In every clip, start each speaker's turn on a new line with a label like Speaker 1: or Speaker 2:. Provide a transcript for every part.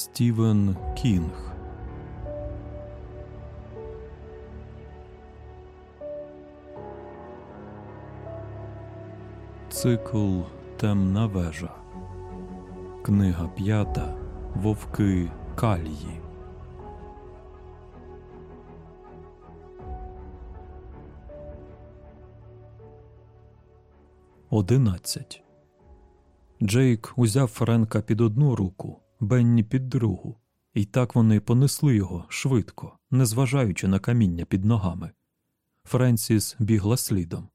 Speaker 1: Стівен Кінг Цикл Темна вежа. Книга п'ята Вовки Калії. Одинадцять. Джейк узяв Френка під одну руку, Бенні під другу, і так вони понесли його швидко, незважаючи на каміння під ногами. Френсіс бігла слідом.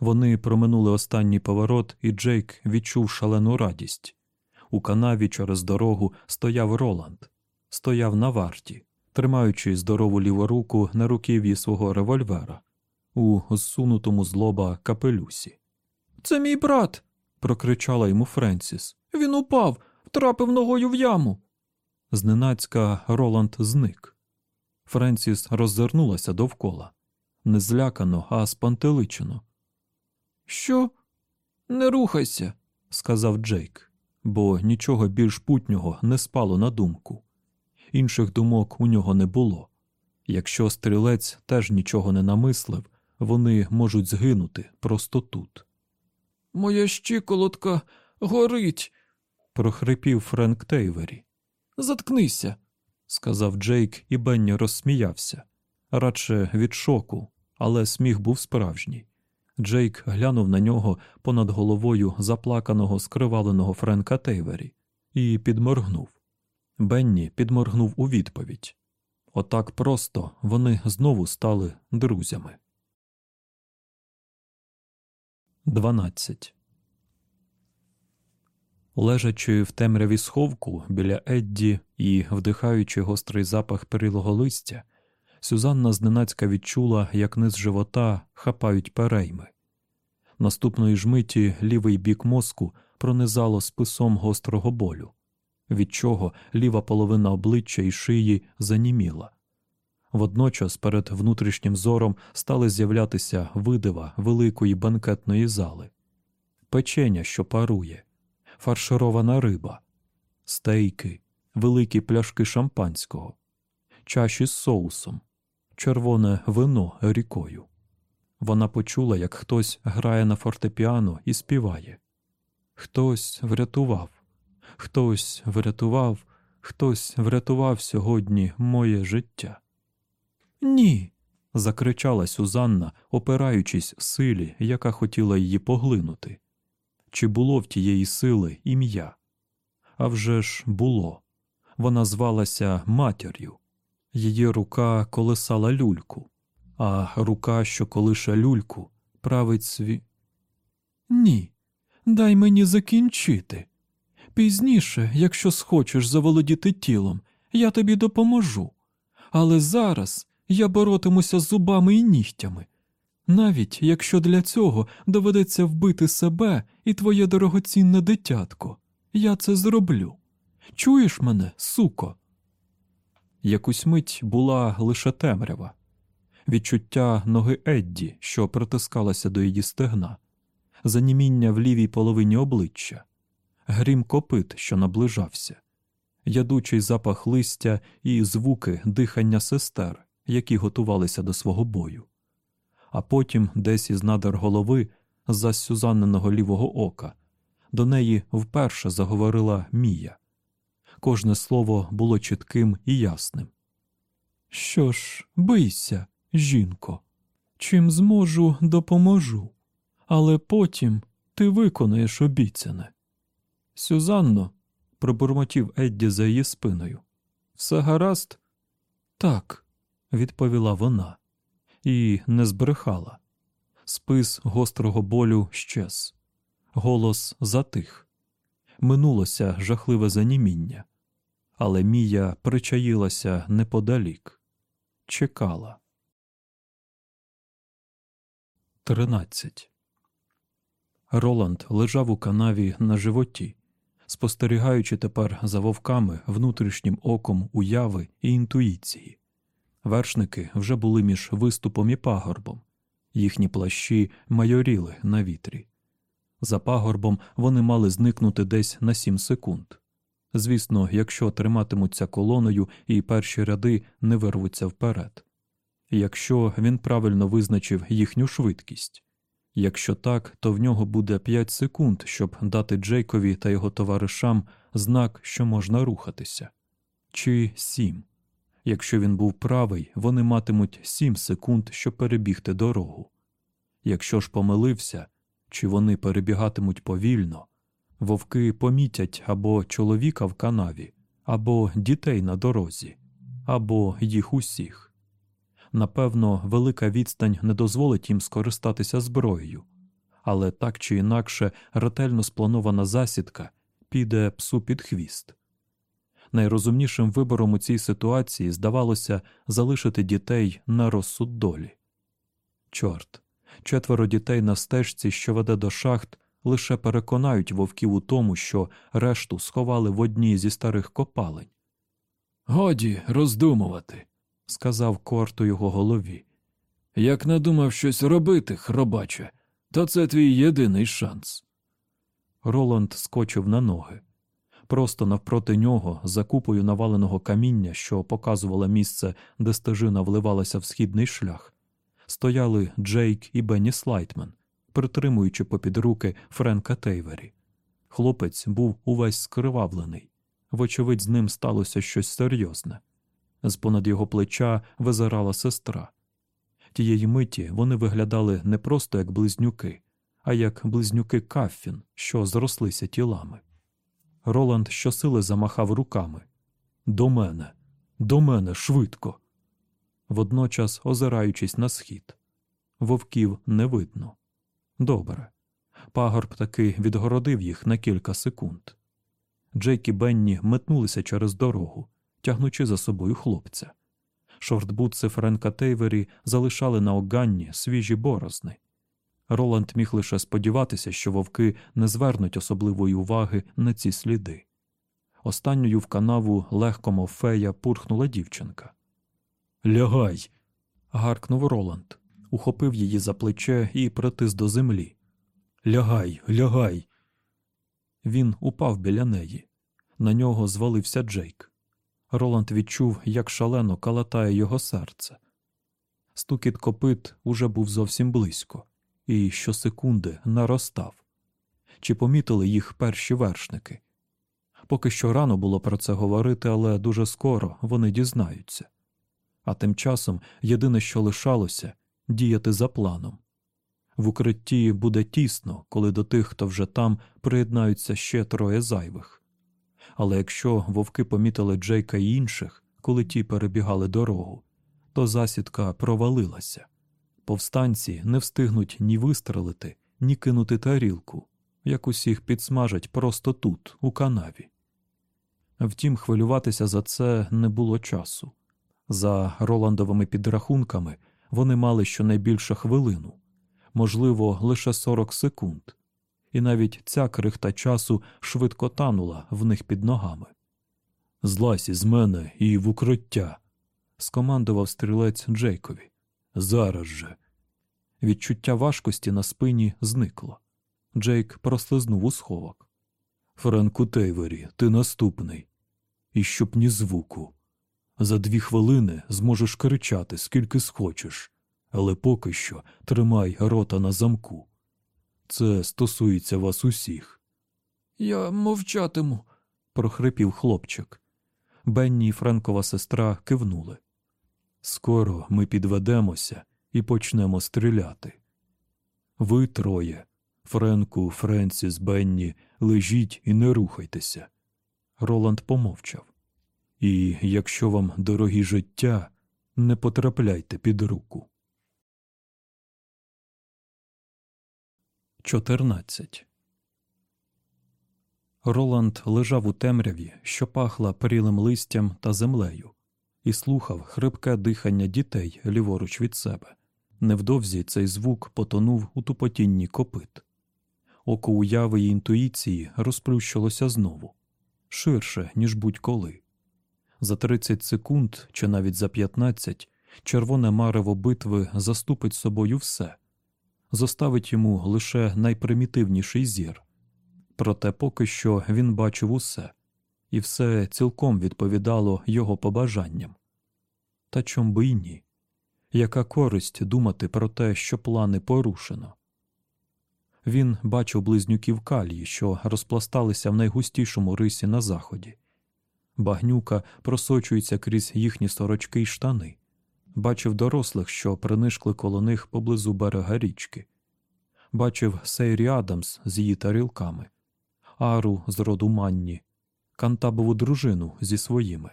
Speaker 1: Вони проминули останній поворот, і Джейк відчув шалену радість. У канаві через дорогу стояв Роланд, стояв на варті, тримаючи здорову ліву руку на руків'ї свого револьвера у зсунутому злоба капелюсі. Це мій брат. прокричала йому Френсіс. Він упав, втрапив ногою в яму. Зненацька Роланд зник. Френсіс роззирнулася довкола, не злякано, а спантеличено. Що? Не рухайся, сказав Джейк, бо нічого більш путнього не спало на думку. Інших думок у нього не було. Якщо стрілець теж нічого не намислив, вони можуть згинути просто тут. Моя щиколотка горить, прохрипів Френк Тейвері. Заткнися, сказав Джейк, і Бенні розсміявся. Радше від шоку, але сміх був справжній. Джейк глянув на нього понад головою заплаканого скриваленого Френка Тейвері і підморгнув. Бенні підморгнув у відповідь. Отак просто вони знову стали друзями. 12. Лежачи в темряві сховку біля Едді і вдихаючи гострий запах перилого листя, Сюзанна зненацька відчула, як низ живота хапають перейми. Наступної ж миті лівий бік мозку пронизало списом гострого болю, від чого ліва половина обличчя і шиї заніміла. Водночас перед внутрішнім зором стали з'являтися видива великої банкетної зали, печеня, що парує, фарширована риба, стейки, великі пляшки шампанського, чаші з соусом, червоне вино рікою. Вона почула, як хтось грає на фортепіано і співає. Хтось врятував, хтось врятував, хтось врятував сьогодні моє життя. Ні. закричала Сюзанна, опираючись силі, яка хотіла її поглинути. Чи було в тієї сили ім'я? А вже ж було. Вона звалася матір'ю. Її рука колесала люльку, а рука, що колише люльку, править сві. Ні, дай мені закінчити. Пізніше, якщо схочеш заволодіти тілом, я тобі допоможу. Але зараз я боротимуся з зубами і нігтями, навіть якщо для цього доведеться вбити себе і твоє дорогоцінне дитятко, я це зроблю. Чуєш мене, суко? Якусь мить була лише темрява, відчуття ноги Едді, що притискалася до її стегна, заніміння в лівій половині обличчя, грім копит, що наближався, ядучий запах листя і звуки дихання сестер, які готувалися до свого бою. А потім, десь із надер голови, за сюзанненого лівого ока, до неї вперше заговорила Мія. Кожне слово було чітким і ясним. Що ж, бийся, жінко, чим зможу, допоможу, але потім ти виконаєш обіцяне. Сюзанно, пробурмотів Едді за її спиною. Все гаразд? Так, відповіла вона, і не збрехала. Спис гострого болю щез, голос затих. Минулося жахливе заніміння, але Мія причаїлася неподалік, чекала. Тринадцять. Роланд лежав у канаві на животі, спостерігаючи тепер за вовками внутрішнім оком уяви і інтуїції. Вершники вже були між виступом і пагорбом, їхні плащі майоріли на вітрі. За пагорбом вони мали зникнути десь на сім секунд. Звісно, якщо триматимуться колоною і перші ряди не вирвуться вперед. Якщо він правильно визначив їхню швидкість. Якщо так, то в нього буде 5 секунд, щоб дати Джейкові та його товаришам знак, що можна рухатися. Чи 7. Якщо він був правий, вони матимуть 7 секунд, щоб перебігти дорогу. Якщо ж помилився, чи вони перебігатимуть повільно, вовки помітять або чоловіка в канаві, або дітей на дорозі, або їх усіх. Напевно, велика відстань не дозволить їм скористатися зброєю, але так чи інакше ретельно спланована засідка піде псу під хвіст. Найрозумнішим вибором у цій ситуації здавалося залишити дітей на розсуд долі. Чорт, четверо дітей на стежці, що веде до шахт, лише переконають вовків у тому, що решту сховали в одній зі старих копалень. Годі роздумувати, сказав Корт у його голові. Як надумав щось робити, хробаче, то це твій єдиний шанс. Роланд скочив на ноги. Просто навпроти нього, за купою наваленого каміння, що показувало місце, де стежина вливалася в східний шлях, стояли Джейк і Бенні Слайтмен, притримуючи попід руки Френка Тейвері. Хлопець був увесь скривавлений. Вочевидь, з ним сталося щось серйозне. З-понад його плеча визирала сестра. Тієї миті вони виглядали не просто як близнюки, а як близнюки Каффін, що зрослися тілами. Роланд щосили замахав руками. До мене, до мене, швидко. Водночас озираючись на схід. Вовків не видно. Добре. Пагорб таки відгородив їх на кілька секунд. Джейк і Бенні метнулися через дорогу, тягнучи за собою хлопця. Шортбутси Френка Тейвері залишали на оганні свіжі борозни. Роланд міг лише сподіватися, що вовки не звернуть особливої уваги на ці сліди. Останньою в канаву легко мов фея пурхнула дівчинка. Лягай. гаркнув Роланд, ухопив її за плече і притис до землі. Лягай, лягай. Він упав біля неї. На нього звалився Джейк. Роланд відчув, як шалено калатає його серце. Стукіт копит уже був зовсім близько, і щосекунди наростав. Чи помітили їх перші вершники? Поки що рано було про це говорити, але дуже скоро вони дізнаються. А тим часом єдине, що лишалося діяти за планом. В укритті буде тісно, коли до тих, хто вже там, приєднаються ще троє зайвих. Але якщо вовки помітили Джейка і інших, коли ті перебігали дорогу, то засідка провалилася. Повстанці не встигнуть ні вистрелити, ні кинути тарілку, як усіх підсмажать просто тут, у канаві. Втім, хвилюватися за це не було часу. За Роландовими підрахунками вони мали щонайбільше хвилину, можливо, лише 40 секунд, і навіть ця крихта часу швидко танула в них під ногами. Злазь із мене і в укриття, скомандував стрілець Джейкові. Зараз же. Відчуття важкості на спині зникло. Джейк прослизнув у сховок. Френку Тейвері, ти наступний. І щоб ні звуку. За дві хвилини зможеш кричати, скільки схочеш, але поки що тримай рота на замку. Це стосується вас усіх. Я мовчатиму, прохрипів хлопчик. Бенні і Френкова сестра кивнули. Скоро ми підведемося і почнемо стріляти. Ви троє, Френку, Френсіс, Бенні, лежіть і не рухайтеся. Роланд помовчав. І якщо вам дорогі життя, не потрапляйте під руку. 14. Роланд лежав у темряві, що пахла перілим листям та землею, і слухав хрипке дихання дітей ліворуч від себе. Невдовзі цей звук потонув у тупотінні копит. Око уяви й інтуїції розплющилося знову ширше, ніж будь-коли. За 30 секунд чи навіть за 15 червоне марево битви заступить собою все, зоставить йому лише найпримітивніший зір. Проте поки що він бачив усе і все цілком відповідало його побажанням. Та чом би й ні? Яка користь думати про те, що плани порушено? Він бачив близнюків калії, що розпласталися в найгустішому рисі на заході. Багнюка просочується крізь їхні сорочки й штани. Бачив дорослих, що принишкли коло них поблизу берега річки. Бачив Сейрі Адамс з її тарілками, Ару з роду Манні, Кантабову дружину зі своїми,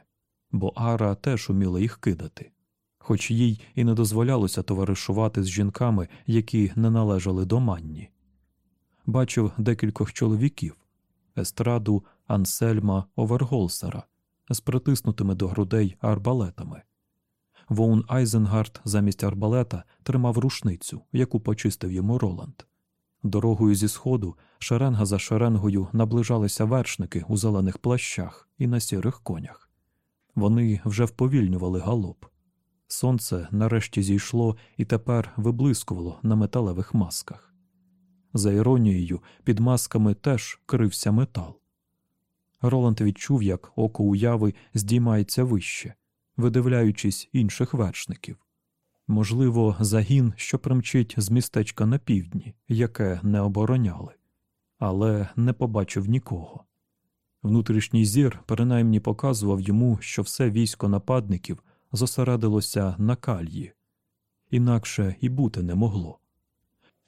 Speaker 1: бо Ара теж уміла їх кидати, хоч їй і не дозволялося товаришувати з жінками, які не належали до Манні. Бачив декількох чоловіків естраду Ансельма Оверголсера з притиснутими до грудей арбалетами. Воун Айзенгард замість арбалета тримав рушницю, яку почистив йому Роланд. Дорогою зі сходу шеренга за шеренгою наближалися вершники у зелених плащах і на сірих конях. Вони вже вповільнювали галоп. Сонце нарешті зійшло і тепер виблискувало на металевих масках. За іронією, під масками теж крився метал. Роланд відчув, як око уяви здіймається вище, видивляючись інших вершників. Можливо, загін, що примчить з містечка на півдні, яке не обороняли, але не побачив нікого. Внутрішній зір принаймні показував йому, що все військо нападників зосередилося на кальї, інакше і бути не могло.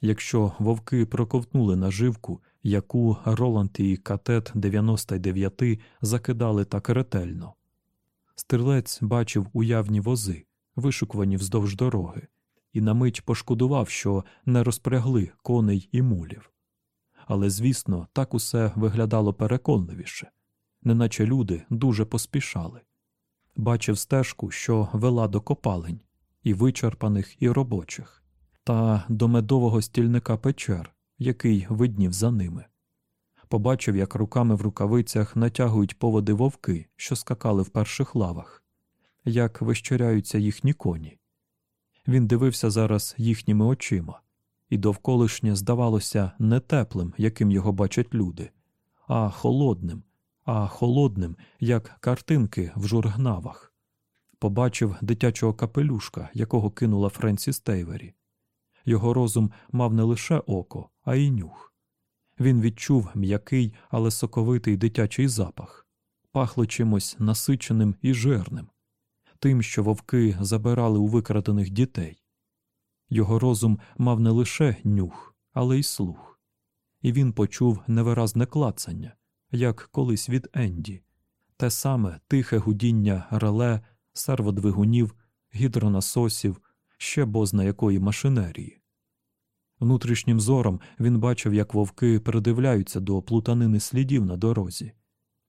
Speaker 1: Якщо вовки проковтнули наживку, яку Роланд і катет 99 закидали так ретельно, стрілець бачив уявні вози вишукувані вздовж дороги, і на мить пошкодував, що не розпрягли коней і мулів. Але, звісно, так усе виглядало переконливіше, неначе люди дуже поспішали. Бачив стежку, що вела до копалень, і вичерпаних, і робочих, та до медового стільника печер, який виднів за ними. Побачив, як руками в рукавицях натягують поводи вовки, що скакали в перших лавах як вищоряються їхні коні. Він дивився зараз їхніми очима, і довколишнє здавалося не теплим, яким його бачать люди, а холодним, а холодним, як картинки в жургнавах. Побачив дитячого капелюшка, якого кинула Френсіс Тейвері. Його розум мав не лише око, а й нюх. Він відчув м'який, але соковитий дитячий запах, пахло чимось насиченим і жирним, тим, що вовки забирали у викрадених дітей. Його розум мав не лише нюх, але й слух, і він почув невиразне клацання, як колись від Енді, те саме тихе гудіння реле, серводвигунів, гідронасосів, ще бозна якої машинерії. Внутрішнім зором він бачив, як вовки придивляються до плутанини слідів на дорозі.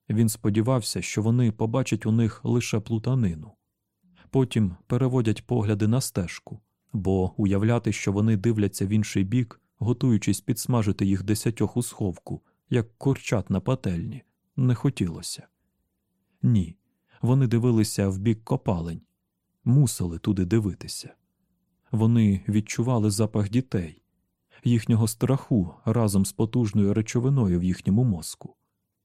Speaker 1: Він сподівався, що вони побачать у них лише плутанину потім переводять погляди на стежку, бо уявляти, що вони дивляться в інший бік, готуючись підсмажити їх десятьох у сховку, як курчат на пательні, не хотілося. Ні, вони дивилися в бік копалень, мусили туди дивитися. Вони відчували запах дітей, їхнього страху разом з потужною речовиною в їхньому мозку,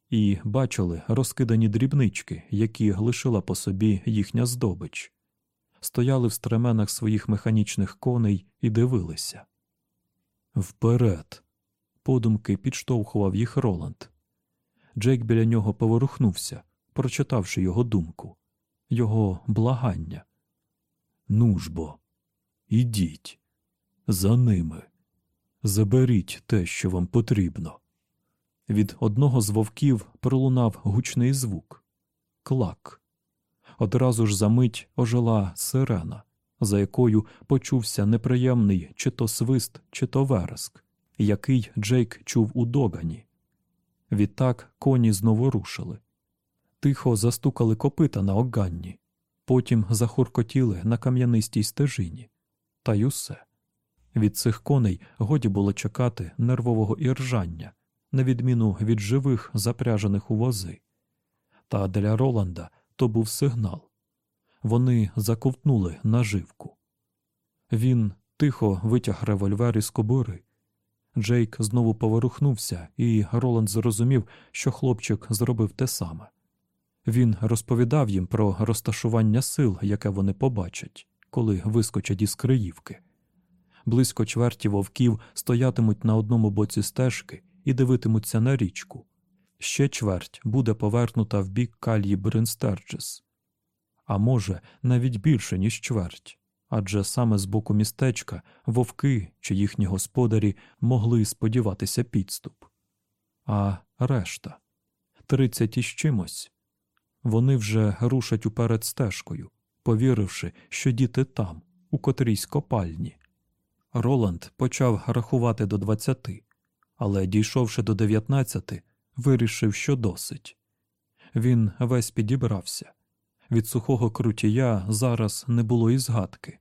Speaker 1: і бачили розкидані дрібнички, які лишила по собі їхня здобич стояли в стременах своїх механічних коней і дивилися. Вперед. Подумки підштовхував їх Роланд. Джейк біля нього поворухнувся, прочитавши його думку, його благання. Ну бо, ідіть, за ними, заберіть те, що вам потрібно. Від одного з вовків пролунав гучний звук клак. Одразу ж за мить ожила сирена, за якою почувся неприємний чи то свист, чи то вереск, який Джейк чув у догані. Відтак коні знову рушили. Тихо застукали копита на оганні, потім захуркотіли на кам'янистій стежині. Та й усе. Від цих коней годі було чекати нервового іржання, на відміну від живих, запряжених у вози. Та для Роланда то був сигнал. Вони заковтнули наживку. Він тихо витяг револьвер із кобури. Джейк знову поворухнувся, і Роланд зрозумів, що хлопчик зробив те саме. Він розповідав їм про розташування сил, яке вони побачать, коли вискочать із Криївки. Близько чверті вовків стоятимуть на одному боці стежки і дивитимуться на річку. Ще чверть буде повернута в бік кальї Бринстерджес. А може, навіть більше, ніж чверть, адже саме з боку містечка вовки чи їхні господарі могли сподіватися підступ. А решта тридцять із чимось. Вони вже рушать уперед стежкою, повіривши, що діти там, у котрійсь копальні. Роланд почав рахувати до двадцяти, але, дійшовши до дев'ятнадцяти, вирішив, що досить. Він весь підібрався. Від сухого крутія зараз не було і згадки,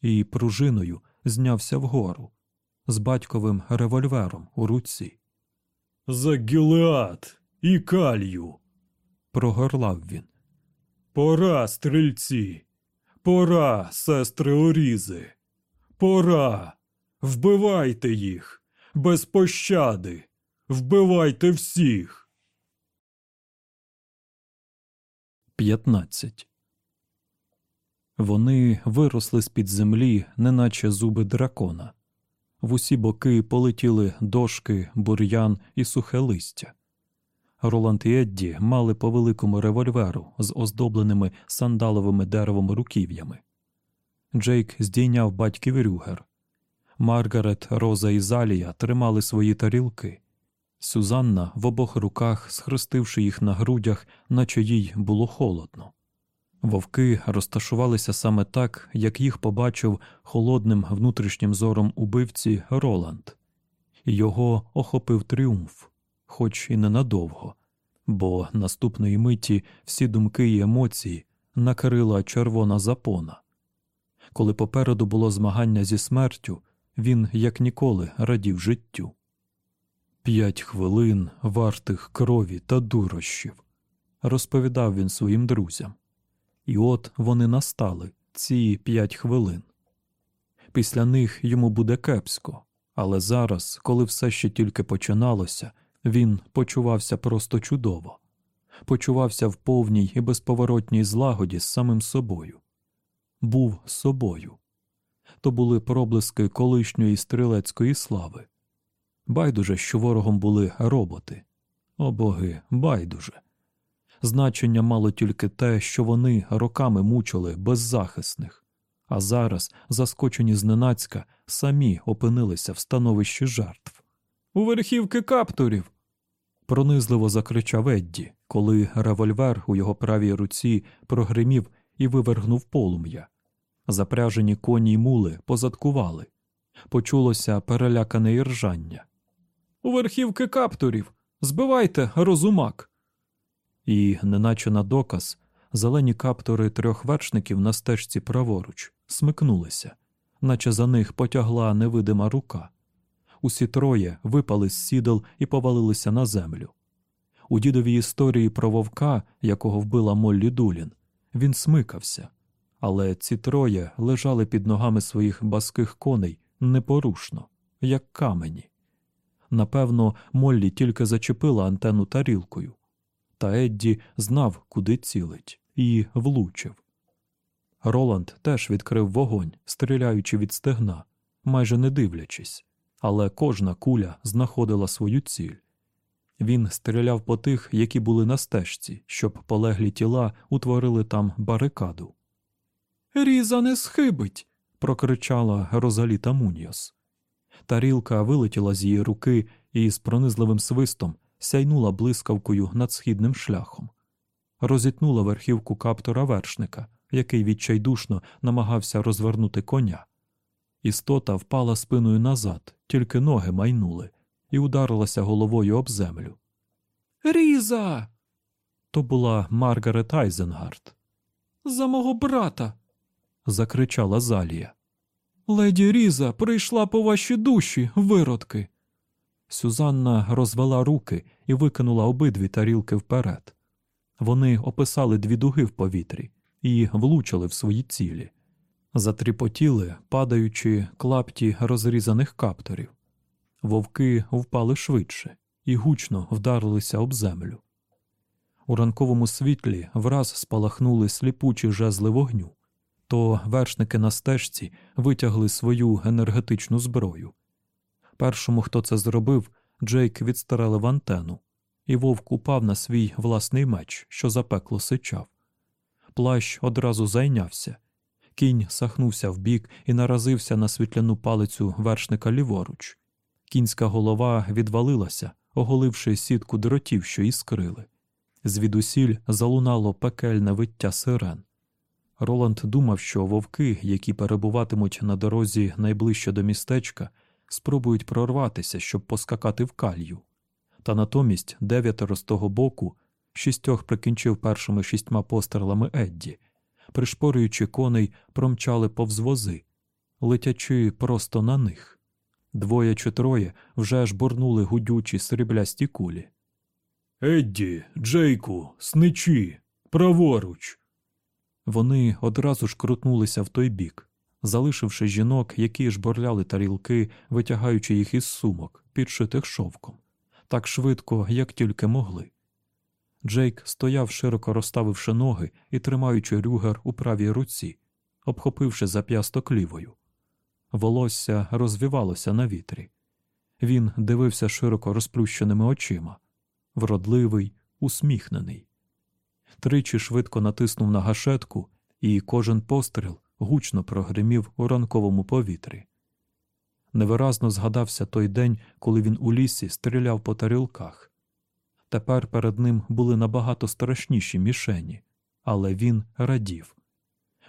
Speaker 1: і пружиною знявся вгору з батьковим револьвером у руці. За Гілеад і калью. прогорлав він. Пора, стрільці, пора, сестри Орізи, пора. Вбивайте їх без пощади, вбивайте всіх. 15. Вони виросли з-під землі, неначе зуби дракона. В усі боки полетіли дошки, бур'ян і сухе листя. Роланд і Едді мали по великому револьверу з оздобленими сандаловими деревом руків'ями. Джейк здійняв батьків рюгер. Маргарет, Роза і Залія тримали свої тарілки. Сюзанна в обох руках, схрестивши їх на грудях, наче їй було холодно. Вовки розташувалися саме так, як їх побачив холодним внутрішнім зором убивці Роланд. Його охопив тріумф, хоч і ненадовго, бо наступної миті всі думки і емоції накрила червона запона. Коли попереду було змагання зі смертю, він як ніколи радів життю. П'ять хвилин вартих крові та дурощів, розповідав він своїм друзям. І от вони настали ці п'ять хвилин. Після них йому буде кепсько, але зараз, коли все ще тільки починалося, він почувався просто чудово, почувався в повній і безповоротній злагоді з самим собою. Був собою. То були проблиски колишньої стрілецької слави. Байдуже, що ворогом були роботи. О боги, байдуже. Значення мало тільки те, що вони роками мучили беззахисних, а зараз, заскочені зненацька, самі опинилися в становищі жертв. У верхівки каптурів. пронизливо закричав Едді, коли револьвер у його правій руці прогримів і вивергнув полум'я. Запряжені коні й мули позадкували. Почулося перелякане іржання. У верхівки каптурів. Збивайте, розумак. І, неначе на доказ, зелені каптори трьох вершників на стежці праворуч смикнулися, наче за них потягла невидима рука. Усі троє випали з сідел і повалилися на землю. У дідовій історії про вовка, якого вбила Моллі Дулін, він смикався, але ці троє лежали під ногами своїх баских коней непорушно, як камені. Напевно, Моллі тільки зачепила антенну тарілкою, та Едді знав, куди цілить, і влучив. Роланд теж відкрив вогонь, стріляючи від стегна, майже не дивлячись, але кожна куля знаходила свою ціль. Він стріляв по тих, які були на стежці, щоб полеглі тіла утворили там барикаду. Різа не схибить. прокричала Розаліта Муньос. Тарілка вилетіла з її руки і з пронизливим свистом сяйнула блискавкою над східним шляхом, розітнула верхівку каптора вершника, який відчайдушно намагався розвернути коня. Істота впала спиною назад, тільки ноги майнули, і ударилася головою об землю. Різа. То була Маргарет Айзенгард. За мого брата. закричала Залія. Леді Різа прийшла по ваші душі, виродки. Сюзанна розвела руки і викинула обидві тарілки вперед. Вони описали дві дуги в повітрі і влучили в свої цілі, затріпотіли, падаючи клапті розрізаних капторів. Вовки впали швидше і гучно вдарилися об землю. У ранковому світлі враз спалахнули сліпучі жезли вогню, то вершники на стежці витягли свою енергетичну зброю. Першому, хто це зробив, Джейк відстрелив антену, і вовк упав на свій власний меч, що запекло сичав. Плащ одразу зайнявся. Кінь сахнувся вбік і наразився на світляну палицю вершника ліворуч. Кінська голова відвалилася, оголивши сітку дротів, що іскрили. Звідусіль залунало пекельне виття сирен. Роланд думав, що вовки, які перебуватимуть на дорозі найближче до містечка, спробують прорватися, щоб поскакати в калью. Та натомість дев'ятеро з того боку шістьох прикінчив першими шістьма пострілами Едді, пришпорюючи коней, промчали повз вози, летячи просто на них. Двоє чи троє вже ж бурнули гудючі сріблясті кулі. Едді, Джейку, сничі, праворуч. Вони одразу ж крутнулися в той бік, залишивши жінок, які жборляли тарілки, витягаючи їх із сумок, підшитих шовком, так швидко, як тільки могли. Джейк стояв, широко розставивши ноги і тримаючи рюгер у правій руці, обхопивши зап'ясток лівою. Волосся розвівалося на вітрі. Він дивився широко розплющеними очима, вродливий, усміхнений. Тричі швидко натиснув на гашетку, і кожен постріл гучно прогримів у ранковому повітрі. Невиразно згадався той день, коли він у лісі стріляв по тарілках. Тепер перед ним були набагато страшніші мішені, але він радів.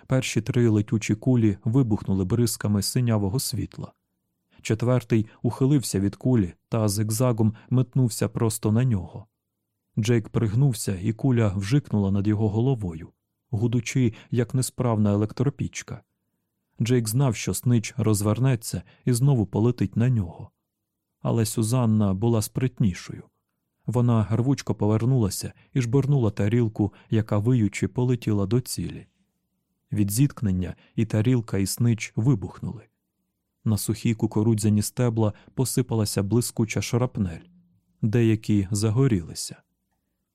Speaker 1: Перші три летючі кулі вибухнули бризками синявого світла. Четвертий ухилився від кулі та зигзагом метнувся просто на нього. Джейк пригнувся, і куля вжикнула над його головою, гудучи, як несправна електропічка. Джейк знав, що снич розвернеться і знову полетить на нього. Але Сюзанна була спритнішою. Вона рвучко повернулася і жбурнула тарілку, яка виючи полетіла до цілі. Від зіткнення і тарілка, і снич вибухнули. На сухі кукурудзяні стебла посипалася блискуча шрапнель, деякі загорілися.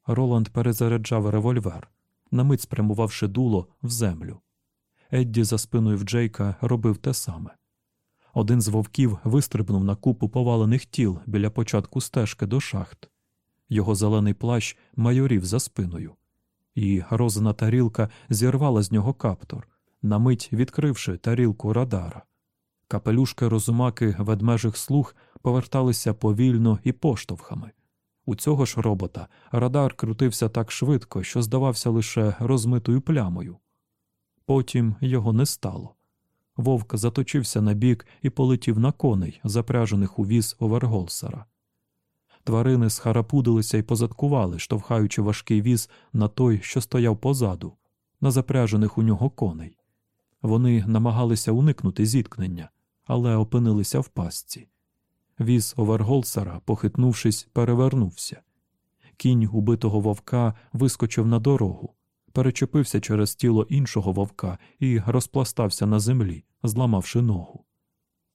Speaker 1: Роланд перезаряджав револьвер, на мить спрямувавши дуло в землю. Едді за спиною в Джейка робив те саме. Один з вовків вистрибнув на купу повалених тіл біля початку стежки до шахт. Його зелений плащ майорів за спиною, і розина тарілка зірвала з нього каптор, на мить відкривши тарілку радара. Капелюшки розумаки ведмежих слуг поверталися повільно і поштовхами. У цього ж робота радар крутився так швидко, що здавався лише розмитою плямою. Потім його не стало. Вовк заточився на бік і полетів на коней, запряжених у віз Оверголсера. Тварини схарапудилися і позадкували, штовхаючи важкий віз на той, що стояв позаду, на запряжених у нього коней. Вони намагалися уникнути зіткнення, але опинилися в пастці. Віз Оверголсера, похитнувшись, перевернувся. Кінь убитого вовка вискочив на дорогу, перечепився через тіло іншого вовка і розпластався на землі, зламавши ногу.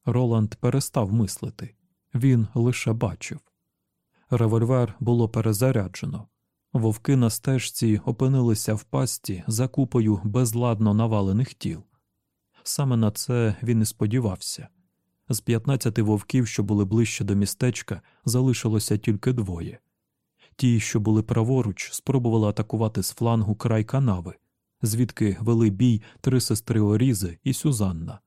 Speaker 1: Роланд перестав мислити він лише бачив. Револьвер було перезаряджено. Вовки на стежці опинилися в пасті за купою безладно навалених тіл. Саме на це він і сподівався. З 15 вовків, що були ближче до містечка, залишилося тільки двоє. Ті, що були праворуч, спробували атакувати з флангу край канави, звідки вели бій три сестри Орізи і Сюзанна.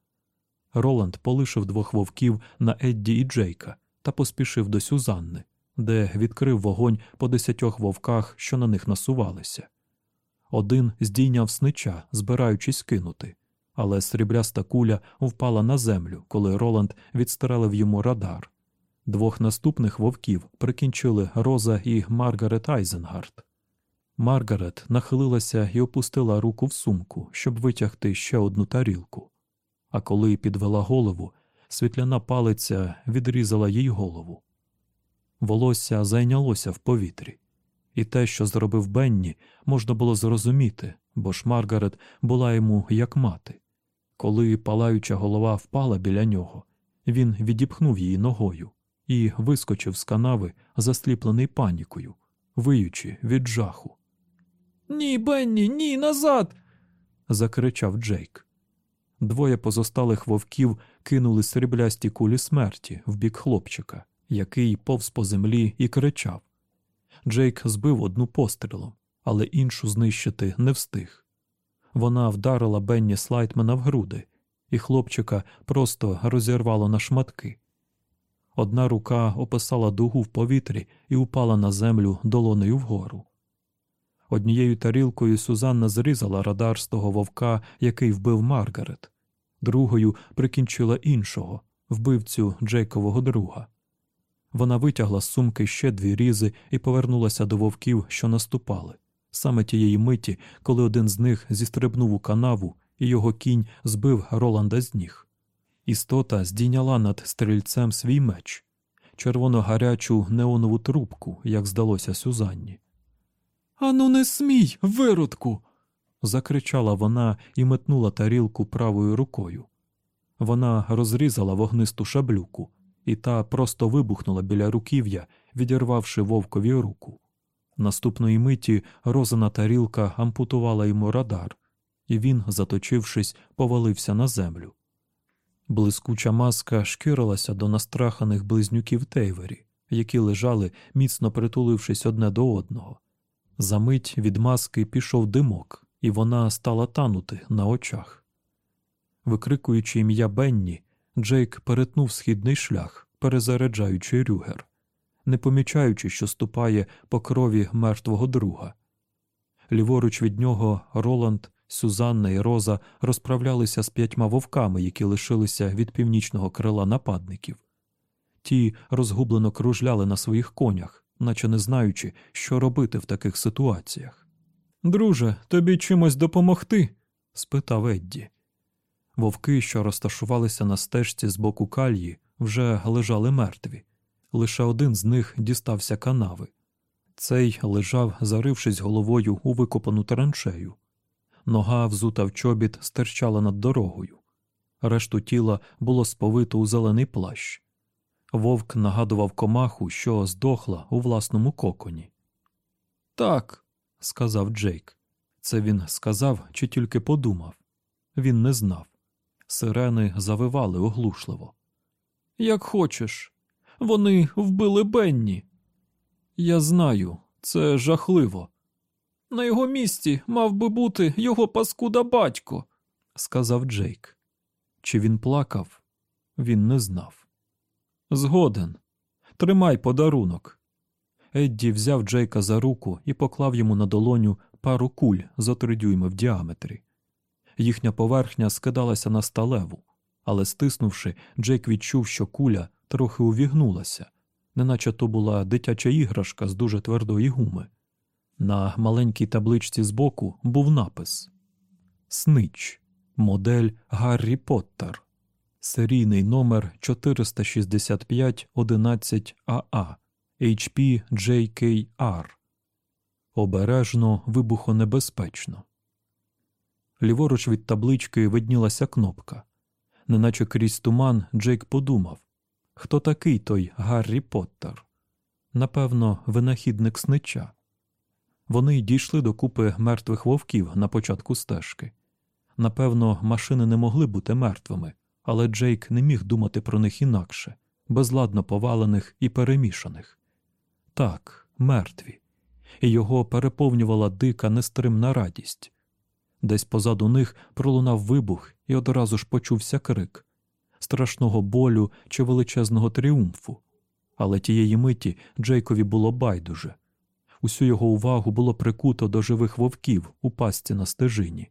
Speaker 1: Роланд полишив двох вовків на Едді і Джейка та поспішив до Сюзанни, де відкрив вогонь по десятьох вовках, що на них насувалися. Один здійняв снича, збираючись кинути але срібляста куля впала на землю, коли Роланд відстрелив йому радар. Двох наступних вовків прикінчили Роза і Маргарет Айзенгард. Маргарет нахилилася і опустила руку в сумку, щоб витягти ще одну тарілку. А коли підвела голову, світляна палиця відрізала їй голову. Волосся зайнялося в повітрі, і те, що зробив Бенні, можна було зрозуміти, бо ж Маргарет була йому як мати. Коли палаюча голова впала біля нього, він відіпхнув її ногою і вискочив з канави, засліплений панікою, виючи від жаху. Ні, Бенні, ні, назад. закричав Джейк. Двоє позосталих вовків кинули сріблясті кулі смерті в бік хлопчика, який повз по землі і кричав. Джейк збив одну пострілом, але іншу знищити не встиг. Вона вдарила Бенні Слайтмена в груди, і хлопчика просто розірвало на шматки. Одна рука описала дугу в повітрі і упала на землю долонею вгору. Однією тарілкою Сюзанна зрізала радар з того вовка, який вбив Маргарет, другою прикінчила іншого, вбивцю Джейкового друга. Вона витягла з сумки ще дві різи і повернулася до вовків, що наступали, саме тієї миті, коли один з них зістрибнув у канаву, і його кінь збив Роланда з ніг. Істота здійняла над стрільцем свій меч, червоно-гарячу неонову трубку, як здалося Сюзанні. Ану, не смій, виродку. закричала вона і метнула тарілку правою рукою. Вона розрізала вогнисту шаблюку, і та просто вибухнула біля руків'я, відірвавши вовкові руку. Наступної миті розана тарілка ампутувала йому радар, і він, заточившись, повалився на землю. Блискуча маска шкірилася до настраханих близнюків Тейвері, які лежали, міцно притулившись одне до одного. Замить від маски пішов димок, і вона стала танути на очах. Викрикуючи ім'я Бенні, Джейк перетнув східний шлях, перезаряджаючи рюгер, не помічаючи, що ступає по крові мертвого друга. Ліворуч від нього Роланд, Сюзанна і Роза розправлялися з п'ятьма вовками, які лишилися від північного крила нападників. Ті розгублено кружляли на своїх конях, наче не знаючи, що робити в таких ситуаціях. Друже, тобі чимось допомогти? спитав Едді. Вовки, що розташувалися на стежці з боку кальї, вже лежали мертві. Лише один з них дістався канави. Цей лежав, зарившись головою у викопану траншею. Нога, взута в чобіт, стирчала над дорогою. Решту тіла було сповито у зелений плащ. Вовк нагадував комаху, що здохла у власному коконі. Так, сказав Джейк. Це він сказав чи тільки подумав. Він не знав. Сирени завивали оглушливо. Як хочеш. Вони вбили Бенні. Я знаю, це жахливо. На його місці мав би бути його паскуда батько, сказав Джейк. Чи він плакав? Він не знав. Згоден. Тримай подарунок. Едді взяв Джейка за руку і поклав йому на долоню пару куль зо три дюйми в діаметрі. Їхня поверхня скидалася на сталеву, але стиснувши, Джейк відчув, що куля трохи увігнулася, неначе то була дитяча іграшка з дуже твердої гуми. На маленькій табличці збоку був напис Снич, модель Гаррі Поттер, серійний номер 46511 АА HP JKR. Обережно вибухонебезпечно. Ліворуч від таблички виднілася кнопка. Неначе крізь туман Джейк подумав хто такий той Гаррі Поттер? Напевно, винахідник снича. Вони дійшли до купи мертвих вовків на початку стежки. Напевно, машини не могли бути мертвими, але Джейк не міг думати про них інакше, безладно повалених і перемішаних. Так, мертві, і його переповнювала дика нестримна радість. Десь позаду них пролунав вибух і одразу ж почувся крик страшного болю чи величезного тріумфу. Але тієї миті Джейкові було байдуже. Усю його увагу було прикуто до живих вовків у пастці на стежині.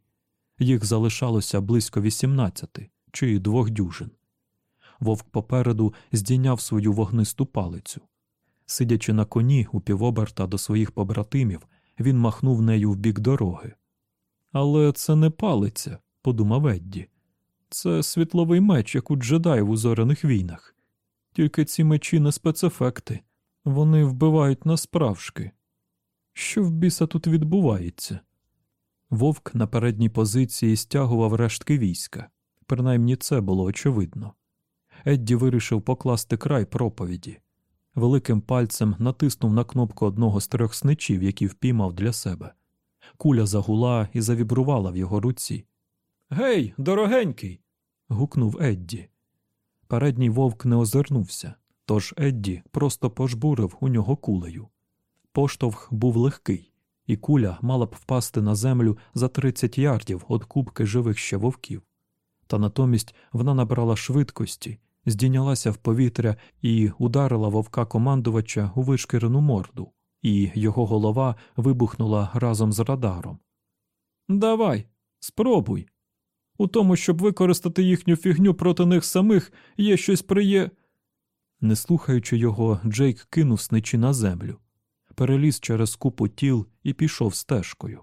Speaker 1: Їх залишалося близько вісімнадцяти чи двох дюжин. Вовк попереду здійняв свою вогнисту палицю. Сидячи на коні у півоберта до своїх побратимів, він махнув нею в бік дороги. Але це не палиця, подумав Едді. Це світловий меч, як у джедаїв у зоряних війнах. Тільки ці мечі не спецефекти, вони вбивають насправжки. Що в біса тут відбувається? Вовк на передній позиції стягував рештки війська, принаймні це було очевидно. Едді вирішив покласти край проповіді. Великим пальцем натиснув на кнопку одного з трьох сничів, які впіймав для себе. куля загула і завібрувала в його руці. Гей, дорогенький. Гукнув Едді. Передній вовк не озирнувся, тож Едді просто пожбурив у нього кулею. Поштовх був легкий, і куля мала б впасти на землю за 30 ярдів від кубки живих ще вовків. Та натомість вона набрала швидкості, здійнялася в повітря і ударила вовка командувача у вишкірену морду, і його голова вибухнула разом з радаром. Давай, спробуй. У тому, щоб використати їхню фігню проти них самих, є щось приє. Не слухаючи його, Джейк кинув сничі на землю, переліз через купу тіл і пішов стежкою.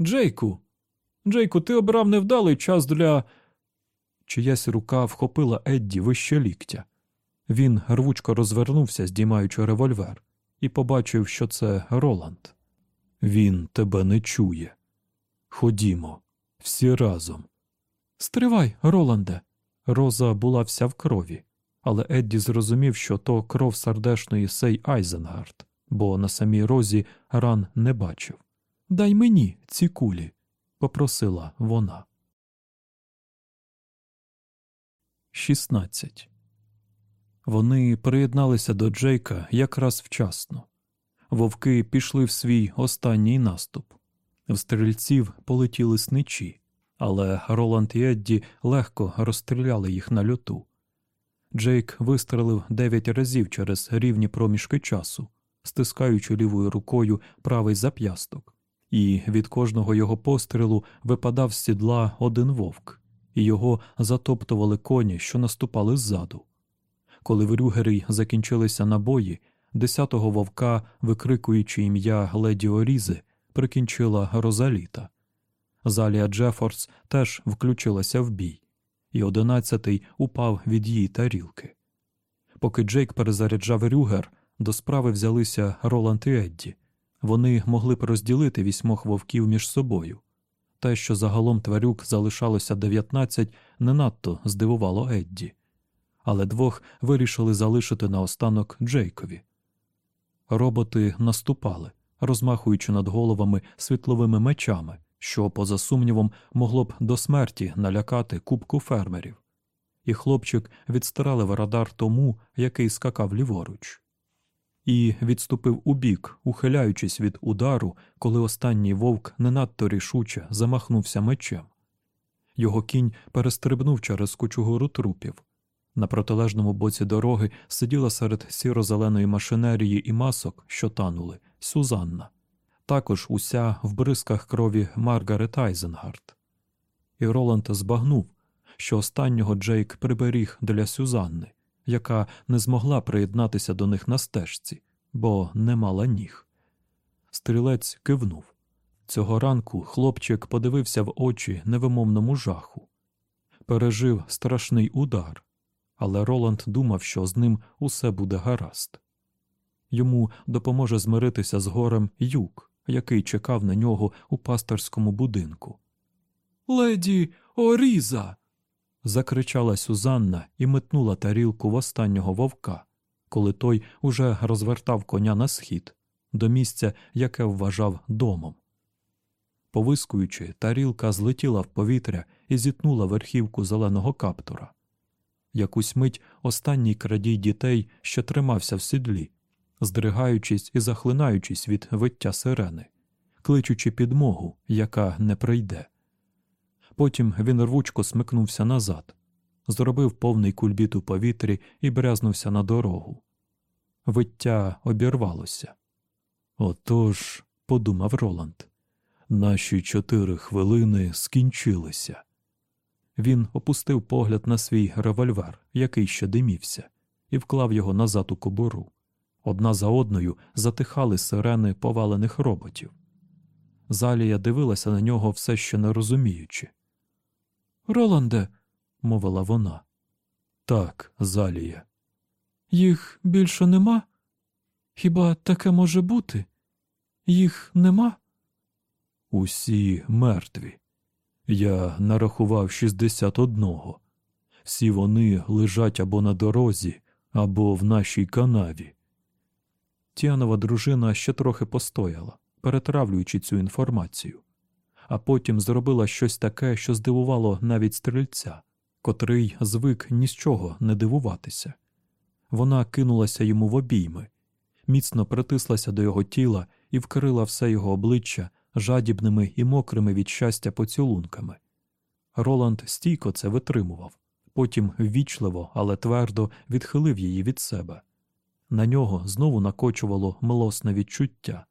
Speaker 1: Джейку, Джейку, ти обрав невдалий час для. Чиясь рука вхопила Едді вище ліктя. Він рвучко розвернувся, здіймаючи револьвер, і побачив, що це Роланд. Він тебе не чує. Ходімо, всі разом. Стривай, Роланде. Роза була вся в крові, але Едді зрозумів, що то кров сердешної Сей Айзенгард, бо на самій розі ран не бачив. Дай мені ці кулі, попросила вона. 16. Вони приєдналися до Джейка якраз вчасно. Вовки пішли в свій останній наступ. В стрільців полетіли сничі, але Роланд і Едді легко розстріляли їх на льоту. Джейк вистрелив дев'ять разів через рівні проміжки часу, стискаючи лівою рукою правий зап'ясток, і від кожного його пострілу випадав з сідла один вовк, і його затоптували коні, що наступали ззаду. Коли в Рюгері закінчилися набої, десятого вовка, викрикуючи ім'я леді Орізи, прикінчила Розаліта. Залія Джефордс теж включилася в бій, і одинадцятий упав від її тарілки. Поки Джейк перезаряджав Рюгер, до справи взялися Роланд і Едді. Вони могли б розділити вісьмох вовків між собою. Те, що загалом тварюк залишалося дев'ятнадцять, не надто здивувало Едді, але двох вирішили залишити наостанок Джейкові. Роботи наступали, розмахуючи над головами світловими мечами, що, поза сумнівом, могло б до смерті налякати кубку фермерів, і хлопчик відстиралив радар тому, який скакав ліворуч, і відступив убік, ухиляючись від удару, коли останній вовк не надто рішуче замахнувся мечем. Його кінь перестрибнув через кучугуру трупів. На протилежному боці дороги сиділа серед сіро-зеленої машинерії і масок, що танули, Сюзанна також уся в бризках крові Маргарет Айзенгард. І Роланд збагнув, що останнього Джейк приберіг для Сюзанни, яка не змогла приєднатися до них на стежці, бо не мала ніг. Стрілець кивнув. Цього ранку хлопчик подивився в очі невимовному жаху, пережив страшний удар, але Роланд думав, що з ним усе буде гаразд. Йому допоможе змиритися з горем юг, який чекав на нього у пасторському будинку. Леді Оріза. закричала Сюзанна і метнула тарілку в останнього вовка, коли той уже розвертав коня на схід, до місця, яке вважав домом. Повискуючи, тарілка злетіла в повітря і зітнула верхівку зеленого каптура. Якусь мить останній крадій дітей ще тримався в сідлі, здригаючись і захлинаючись від виття сирени, кличучи підмогу, яка не прийде. Потім він рвучко смикнувся назад, зробив повний кульбіт у повітрі і брязнувся на дорогу. Виття обірвалося. Отож, подумав Роланд, наші чотири хвилини скінчилися. Він опустив погляд на свій револьвер, який ще димівся, і вклав його назад у кобуру. Одна за одною затихали сирени повалених роботів. Залія дивилася на нього все ще не розуміючи. Роланде, мовила вона. Так, Залія. Їх більше нема? Хіба таке може бути? Їх нема? Усі мертві. Я нарахував шістдесят одного. Всі вони лежать або на дорозі, або в нашій канаві. Тіанова дружина ще трохи постояла, перетравлюючи цю інформацію, а потім зробила щось таке, що здивувало навіть стрільця, котрий звик ні з чого не дивуватися. Вона кинулася йому в обійми, міцно притислася до його тіла і вкрила все його обличчя жадібними і мокрими від щастя поцілунками. Роланд стійко це витримував, потім ввічливо, але твердо відхилив її від себе. На нього знову накочувало милосне відчуття,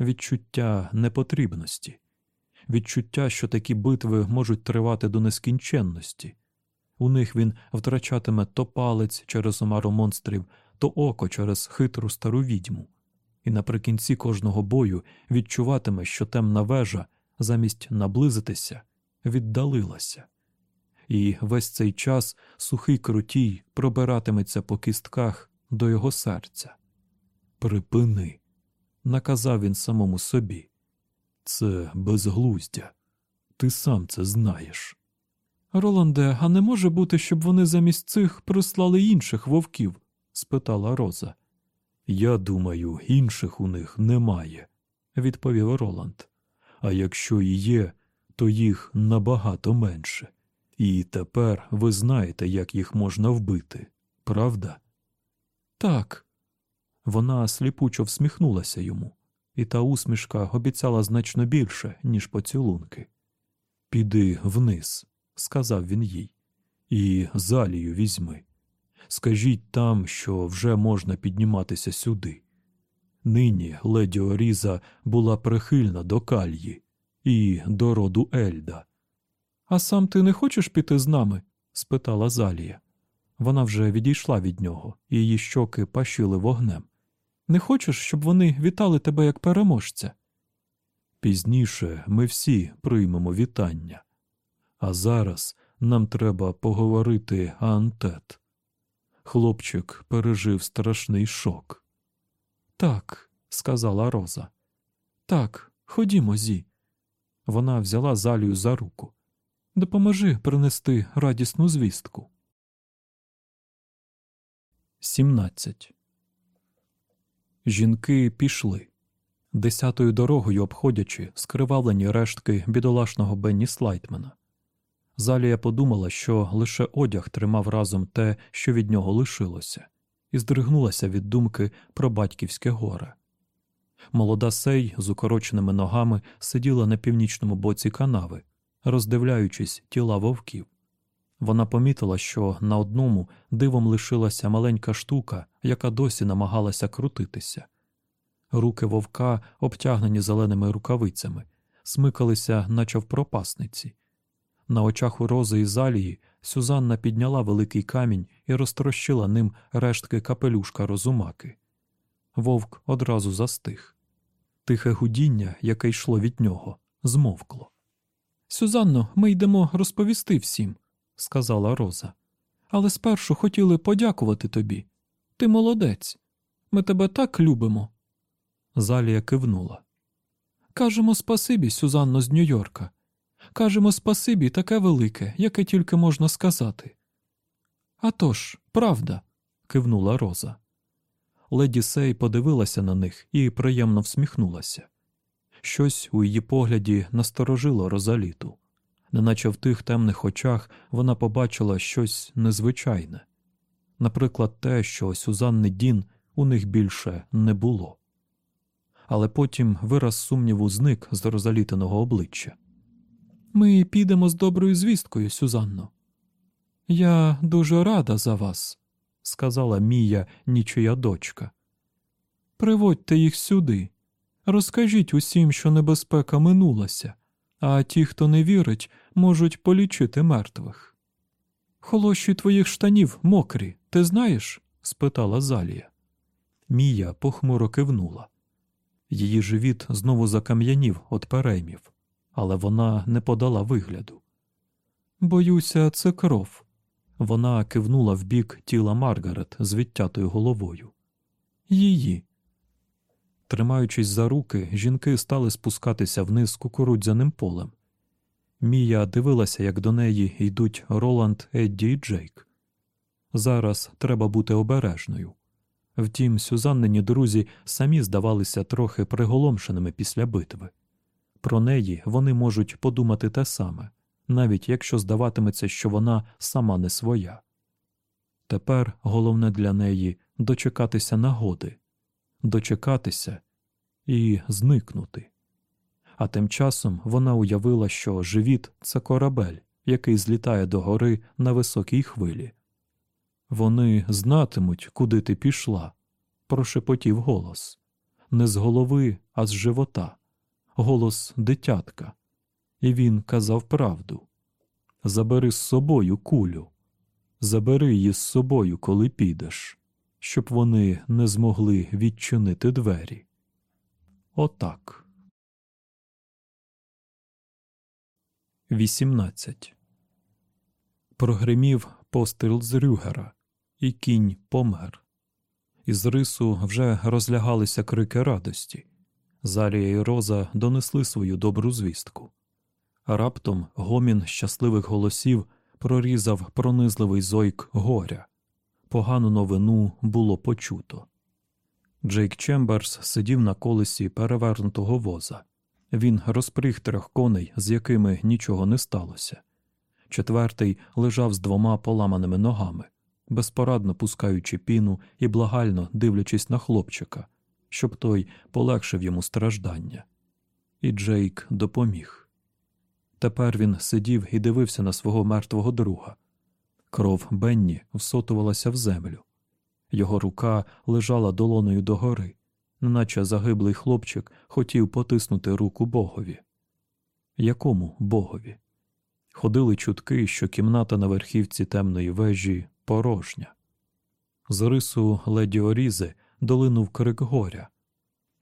Speaker 1: відчуття непотрібності, відчуття, що такі битви можуть тривати до нескінченності. У них він втрачатиме то палець через омару монстрів, то око через хитру стару відьму, і наприкінці кожного бою відчуватиме, що темна вежа, замість наблизитися, віддалилася. І весь цей час сухий крутій пробиратиметься по кістках до його серця. Припини, наказав він самому собі. Це безглуздя. Ти сам це знаєш. Роланде, а не може бути, щоб вони замість цих прислали інших вовків? спитала Роза. Я думаю, інших у них немає, відповів Роланд. А якщо і є, то їх набагато менше. І тепер ви знаєте, як їх можна вбити, правда? Так. Вона сліпучо всміхнулася йому, і та усмішка обіцяла значно більше, ніж поцілунки. Піди вниз, сказав він їй, і залію візьми. Скажіть там, що вже можна підніматися сюди. Нині леді Оріза була прихильна до кальї і до роду Ельда. А сам ти не хочеш піти з нами? спитала Залія. Вона вже відійшла від нього, і її щоки пащили вогнем. Не хочеш, щоб вони вітали тебе як переможця? Пізніше ми всі приймемо вітання, а зараз нам треба поговорити Антет. Хлопчик пережив страшний шок. Так, сказала Роза. Так, ходімо, Зі. Вона взяла залію за руку. Допоможи принести радісну звістку. 17. Жінки пішли. Десятою дорогою обходячи скривавлені рештки бідолашного Бенні Слайтмена. Залія подумала, що лише одяг тримав разом те, що від нього лишилося, і здригнулася від думки про батьківське горе. Молода сей з укороченими ногами сиділа на північному боці канави, роздивляючись тіла вовків. Вона помітила, що на одному дивом лишилася маленька штука, яка досі намагалася крутитися. Руки вовка, обтягнені зеленими рукавицями, смикалися, наче в пропасниці. На очах у рози і залії Сюзанна підняла великий камінь і розтрощила ним рештки капелюшка розумаки. Вовк одразу застиг. Тихе гудіння, яке йшло від нього, змовкло. Сюзанно, ми йдемо розповісти всім, сказала Роза. Але спершу хотіли подякувати тобі. Ти молодець. Ми тебе так любимо. Залія кивнула. Кажемо спасибі, Сюзанно з Нью-Йорка. Кажемо спасибі таке велике, яке тільки можна сказати. «А тож, правда, кивнула Роза. Леді Сей подивилася на них і приємно всміхнулася. Щось у її погляді насторожило Розаліту, неначе в тих темних очах вона побачила щось незвичайне, наприклад, те, що Сюзанни Дін у них більше не було. Але потім вираз сумніву зник з розалітиного обличчя. Ми підемо з доброю звісткою, Сюзанно. Я дуже рада за вас, сказала Мія, нічия дочка. Приводьте їх сюди. Розкажіть усім, що небезпека минулася, а ті, хто не вірить, можуть полічити мертвих. Холощі твоїх штанів мокрі, ти знаєш? спитала Залія. Мія похмуро кивнула. Її живіт знову закам'янів від переймів, але вона не подала вигляду. Боюся, це кров. Вона кивнула в бік тіла Маргарет з відтятою головою. Її. Тримаючись за руки, жінки стали спускатися вниз кукурудзяним полем. Мія дивилася, як до неї йдуть Роланд, Едді і Джейк. Зараз треба бути обережною. Втім, Сюзаннині друзі самі здавалися трохи приголомшеними після битви. Про неї вони можуть подумати те саме, навіть якщо здаватиметься, що вона сама не своя. Тепер головне для неї дочекатися нагоди, дочекатися і зникнути. А тим часом вона уявила, що живіт це корабель, який злітає до гори на високій хвилі. Вони знатимуть, куди ти пішла, прошепотів голос. Не з голови, а з живота, голос дитятка. І він казав правду Забери з собою кулю, забери її з собою, коли підеш, щоб вони не змогли відчинити двері. Отак. 18. Прогримів постріл з Рюгера, і кінь помер. Із рису вже розлягалися крики радості. Зарія і Роза донесли свою добру звістку. Раптом гомін щасливих голосів прорізав пронизливий зойк горя. Погану новину було почуто. Джейк Чемберс сидів на колесі перевернутого воза. Він розпріг трьох коней, з якими нічого не сталося. Четвертий лежав з двома поламаними ногами, безпорадно пускаючи піну і благально дивлячись на хлопчика, щоб той полегшив йому страждання. І Джейк допоміг. Тепер він сидів і дивився на свого мертвого друга. Кров Бенні всотувалася в землю. Його рука лежала долоною догори, неначе загиблий хлопчик хотів потиснути руку богові. Якому богові? Ходили чутки, що кімната на верхівці темної вежі порожня. З рису леді Орізи долинув крик горя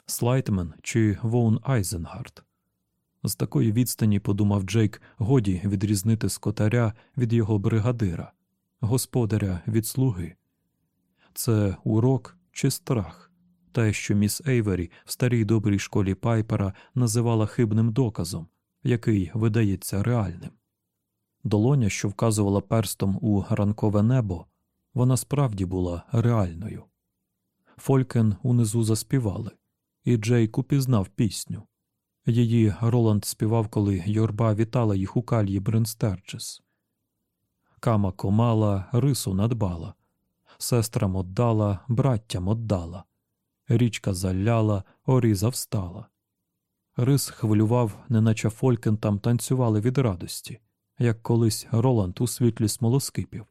Speaker 1: Слайтмен чи Воун Айзенгард. З такої відстані подумав Джейк годі відрізнити скотаря від його бригадира, господаря від слуги. Це урок чи страх, те, що міс Ейвері в старій добрій школі Пайпера називала хибним доказом, який видається реальним. Долоня, що вказувала перстом у ранкове небо, вона справді була реальною. Фолькен унизу заспівали, і Джейк упізнав пісню. Її Роланд співав, коли юрба вітала їх у кальї Бринстерчес. Кама комала, рису надбала, сестрам отдала, браттям отдала, річка заляла, оріза встала. Рис хвилював, неначе Фолькен там танцювали від радості, як колись Роланд у світлі смолоскипів.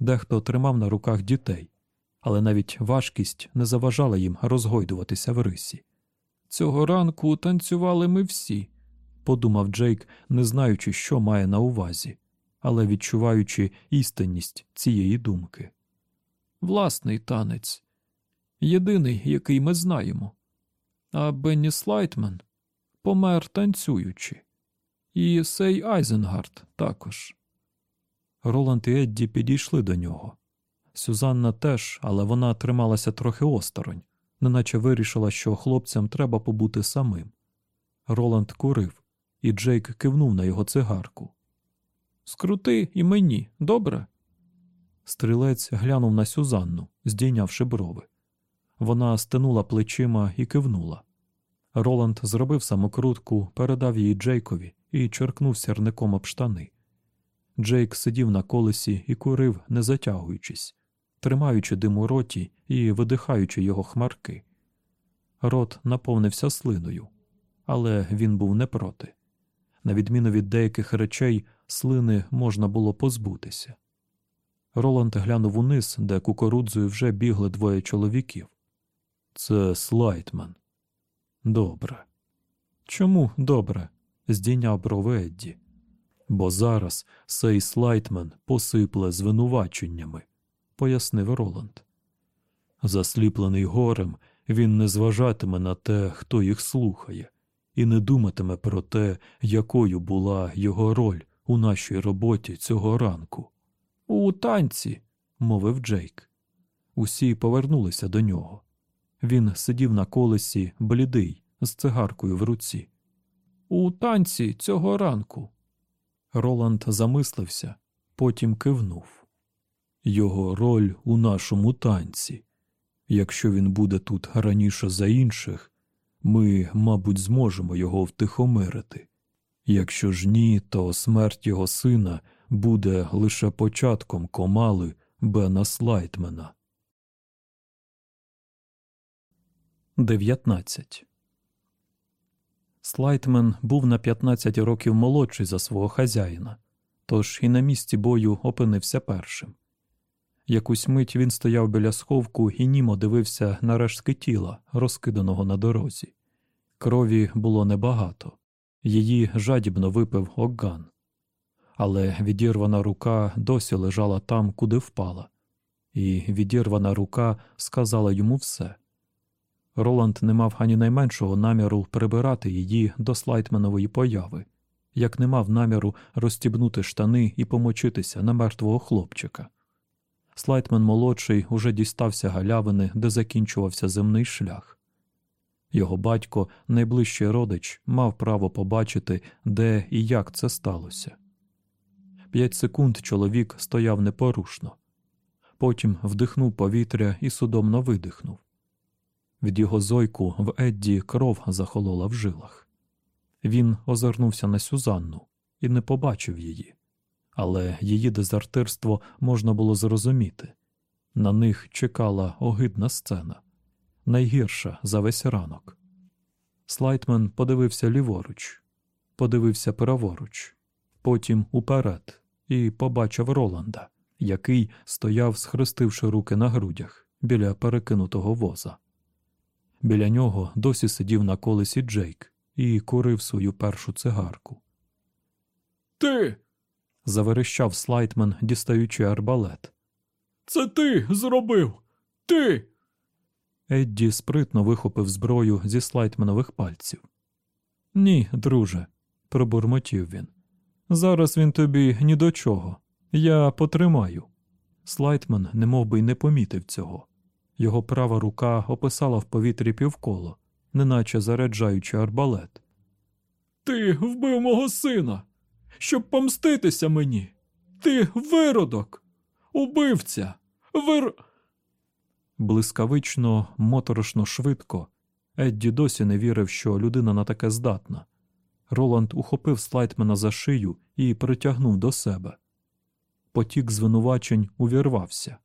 Speaker 1: Дехто тримав на руках дітей, але навіть важкість не заважала їм розгойдуватися в рисі. Цього ранку танцювали ми всі, подумав Джейк, не знаючи, що має на увазі, але відчуваючи істинність цієї думки. Власний танець, єдиний, який ми знаємо. А Бенні Слайтмен помер танцюючи, і Сей Айзенгард також. Роланд і Едді підійшли до нього. Сюзанна теж, але вона трималася трохи осторонь неначе вирішила, що хлопцям треба побути самим. Роланд курив, і Джейк кивнув на його цигарку. Скрути і мені, добре? Стрілець глянув на Сюзанну, здійнявши брови. Вона стинула плечима і кивнула. Роланд зробив самокрутку, передав її Джейкові і черкнув сірником об штани. Джейк сидів на колесі і курив, не затягуючись тримаючи дим у роті і видихаючи його хмарки. Рот наповнився слиною, але він був не проти. На відміну від деяких речей, слини можна було позбутися. Роланд глянув униз, де кукурудзою вже бігли двоє чоловіків. Це Слайтман. Добре. Чому добре? здійняв брови Едді. Бо зараз сей Слайтмен посипле звинуваченнями пояснив Роланд. Засліплений горем, він не зважатиме на те, хто їх слухає, і не думатиме про те, якою була його роль у нашій роботі цього ранку. У танці, мовив Джейк. Усі повернулися до нього. Він сидів на колесі, блідий, з цигаркою в руці. У танці цього ранку. Роланд замислився, потім кивнув його роль у нашому танці. Якщо він буде тут раніше за інших, ми, мабуть, зможемо його втихомирити. Якщо ж ні, то смерть його сина буде лише початком комали Бена Слайтмена. 19. Слайтмен був на 15 років молодший за свого хазяїна, тож і на місці бою опинився першим. Якусь мить він стояв біля сховку і німо дивився на рештки тіла, розкиданого на дорозі. Крові було небагато, її жадібно випив Огган. Але відірвана рука досі лежала там, куди впала, і відірвана рука сказала йому все. Роланд не мав ані найменшого наміру прибирати її до слайтменової появи, як не мав наміру розстібнути штани і помочитися на мертвого хлопчика. Слайтмен молодший уже дістався галявини, де закінчувався земний шлях. Його батько, найближчий родич, мав право побачити, де і як це сталося. П'ять секунд чоловік стояв непорушно, потім вдихнув повітря і судомно видихнув. Від його зойку в Едді кров захолола в жилах. Він озирнувся на Сюзанну і не побачив її, але її дезертирство можна було зрозуміти. На них чекала огидна сцена, найгірша за весь ранок. Слайтмен подивився ліворуч, подивився праворуч, потім уперед і побачив Роланда, який стояв, схрестивши руки на грудях біля перекинутого воза. Біля нього досі сидів на колесі Джейк і курив свою першу цигарку.
Speaker 2: Ти.
Speaker 1: заверещав слайтмен, дістаючи арбалет.
Speaker 2: Це ти зробив. Ти.
Speaker 1: Едді спритно вихопив зброю зі слайтменових пальців. Ні, друже, пробурмотів він. Зараз він тобі ні до чого. Я потримаю. Слайтмен немов би й не помітив цього. Його права рука описала в повітрі півколо, неначе заряджаючи арбалет.
Speaker 2: Ти вбив мого сина, щоб помститися мені. Ти виродок, убивця, вир.
Speaker 1: Блискавично, моторошно швидко. Едді досі не вірив, що людина на таке здатна. Роланд ухопив слайтмена за шию і притягнув до себе. Потік звинувачень увірвався.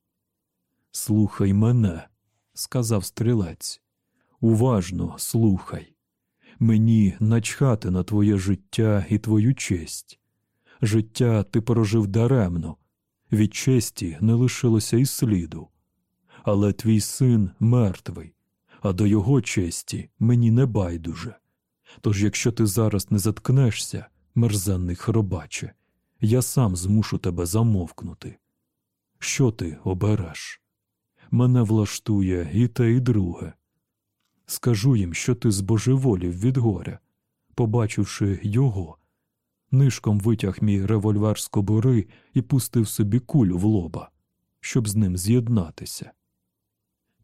Speaker 1: Слухай мене, сказав стрілець. Уважно слухай. Мені начхати на твоє життя і твою честь. Життя ти прожив даремно, від честі не лишилося і сліду. Але твій син мертвий, а до його честі мені не байдуже. Тож, якщо ти зараз не заткнешся, мерзенний хробаче, я сам змушу тебе замовкнути. Що ти обереш? Мене влаштує і те, і друге. Скажу їм, що ти збожеволів від горя, побачивши його. Нишком витяг мій револьвер з кобури і пустив собі кулю в лоба, щоб з ним з'єднатися.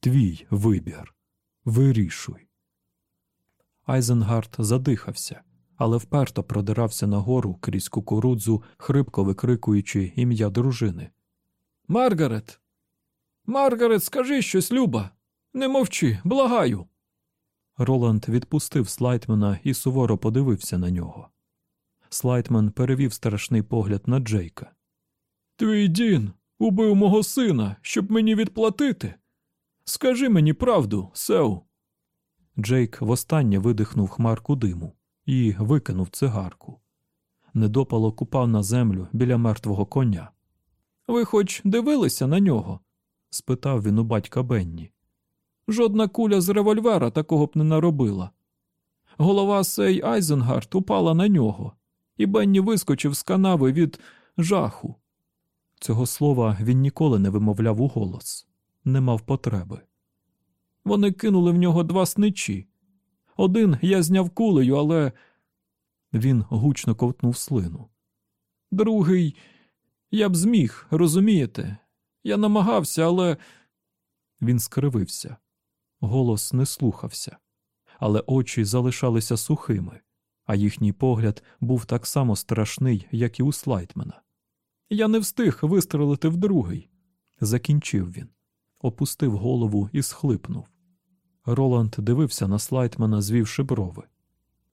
Speaker 1: Твій вибір. Вирішуй. Айзенгард задихався, але вперто продирався нагору крізь кукурудзу, хрипко викрикуючи ім'я дружини.
Speaker 2: Маргарет. Маргарет, скажи щось, Люба. Не мовчи, благаю.
Speaker 1: Роланд відпустив слайтмена і суворо подивився на нього. Слайтмен перевів страшний погляд на Джейка.
Speaker 2: Твій Дін убив мого сина, щоб мені відплатити. Скажи мені правду, Сеу.
Speaker 1: Джейк востаннє видихнув хмарку диму і викинув цигарку. Недопалок упав на землю біля мертвого коня.
Speaker 2: Ви хоч дивилися на нього?
Speaker 1: спитав він у батька Бенні.
Speaker 2: Жодна куля з револьвера такого б не наробила. Голова Сей Айзенгард упала на нього, і Бенні вискочив з канави від жаху.
Speaker 1: Цього слова він ніколи не вимовляв у голос, не мав потреби.
Speaker 2: Вони кинули в нього два сничі. Один я зняв кулею, але
Speaker 1: він гучно ковтнув слину.
Speaker 2: Другий я б зміг, розумієте? Я намагався, але.
Speaker 1: Він скривився. Голос не слухався, але очі залишалися сухими, а їхній погляд був так само страшний, як і у Слайтмена.
Speaker 2: Я не встиг вистрелити в другий,
Speaker 1: закінчив він. Опустив голову і схлипнув. Роланд дивився на слайтмана, звівши брови.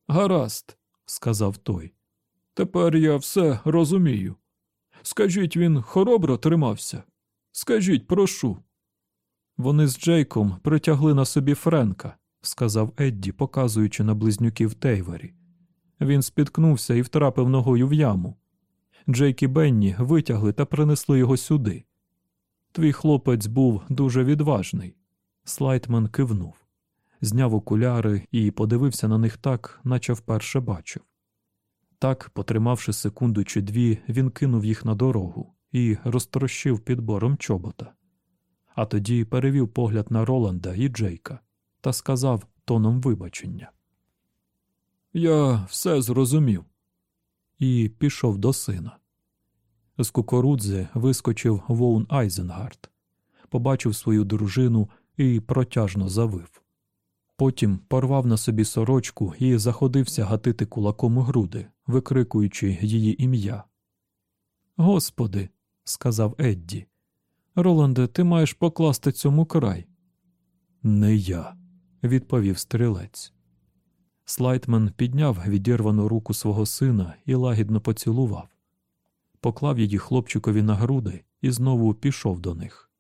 Speaker 2: Гаразд,
Speaker 1: Сказав той.
Speaker 2: тепер я все розумію. Скажіть, він хоробро тримався. Скажіть, прошу.
Speaker 1: Вони з Джейком притягли на собі Френка, сказав Едді, показуючи на близнюків Тейвері. Він спіткнувся і втрапив ногою в яму. Джейк і Бенні витягли та принесли його сюди. Твій хлопець був дуже відважний. Слайтман кивнув, зняв окуляри і подивився на них так, наче вперше бачив. Так, потримавши секунду чи дві, він кинув їх на дорогу і розтрощив підбором чобота. А тоді перевів погляд на Роланда і Джейка та сказав тоном вибачення
Speaker 2: Я все зрозумів.
Speaker 1: і пішов до сина. З кукурудзи вискочив Воун Айзенгард, побачив свою дружину і протяжно завив. Потім порвав на собі сорочку і заходився гатити кулаком у груди, викрикуючи її ім'я. Господи, сказав Едді, Роланде, ти маєш покласти цьому край. Не я, відповів стрілець. Слайтман підняв відірвану руку свого сина і лагідно поцілував, поклав її хлопчикові на груди і знову пішов до них.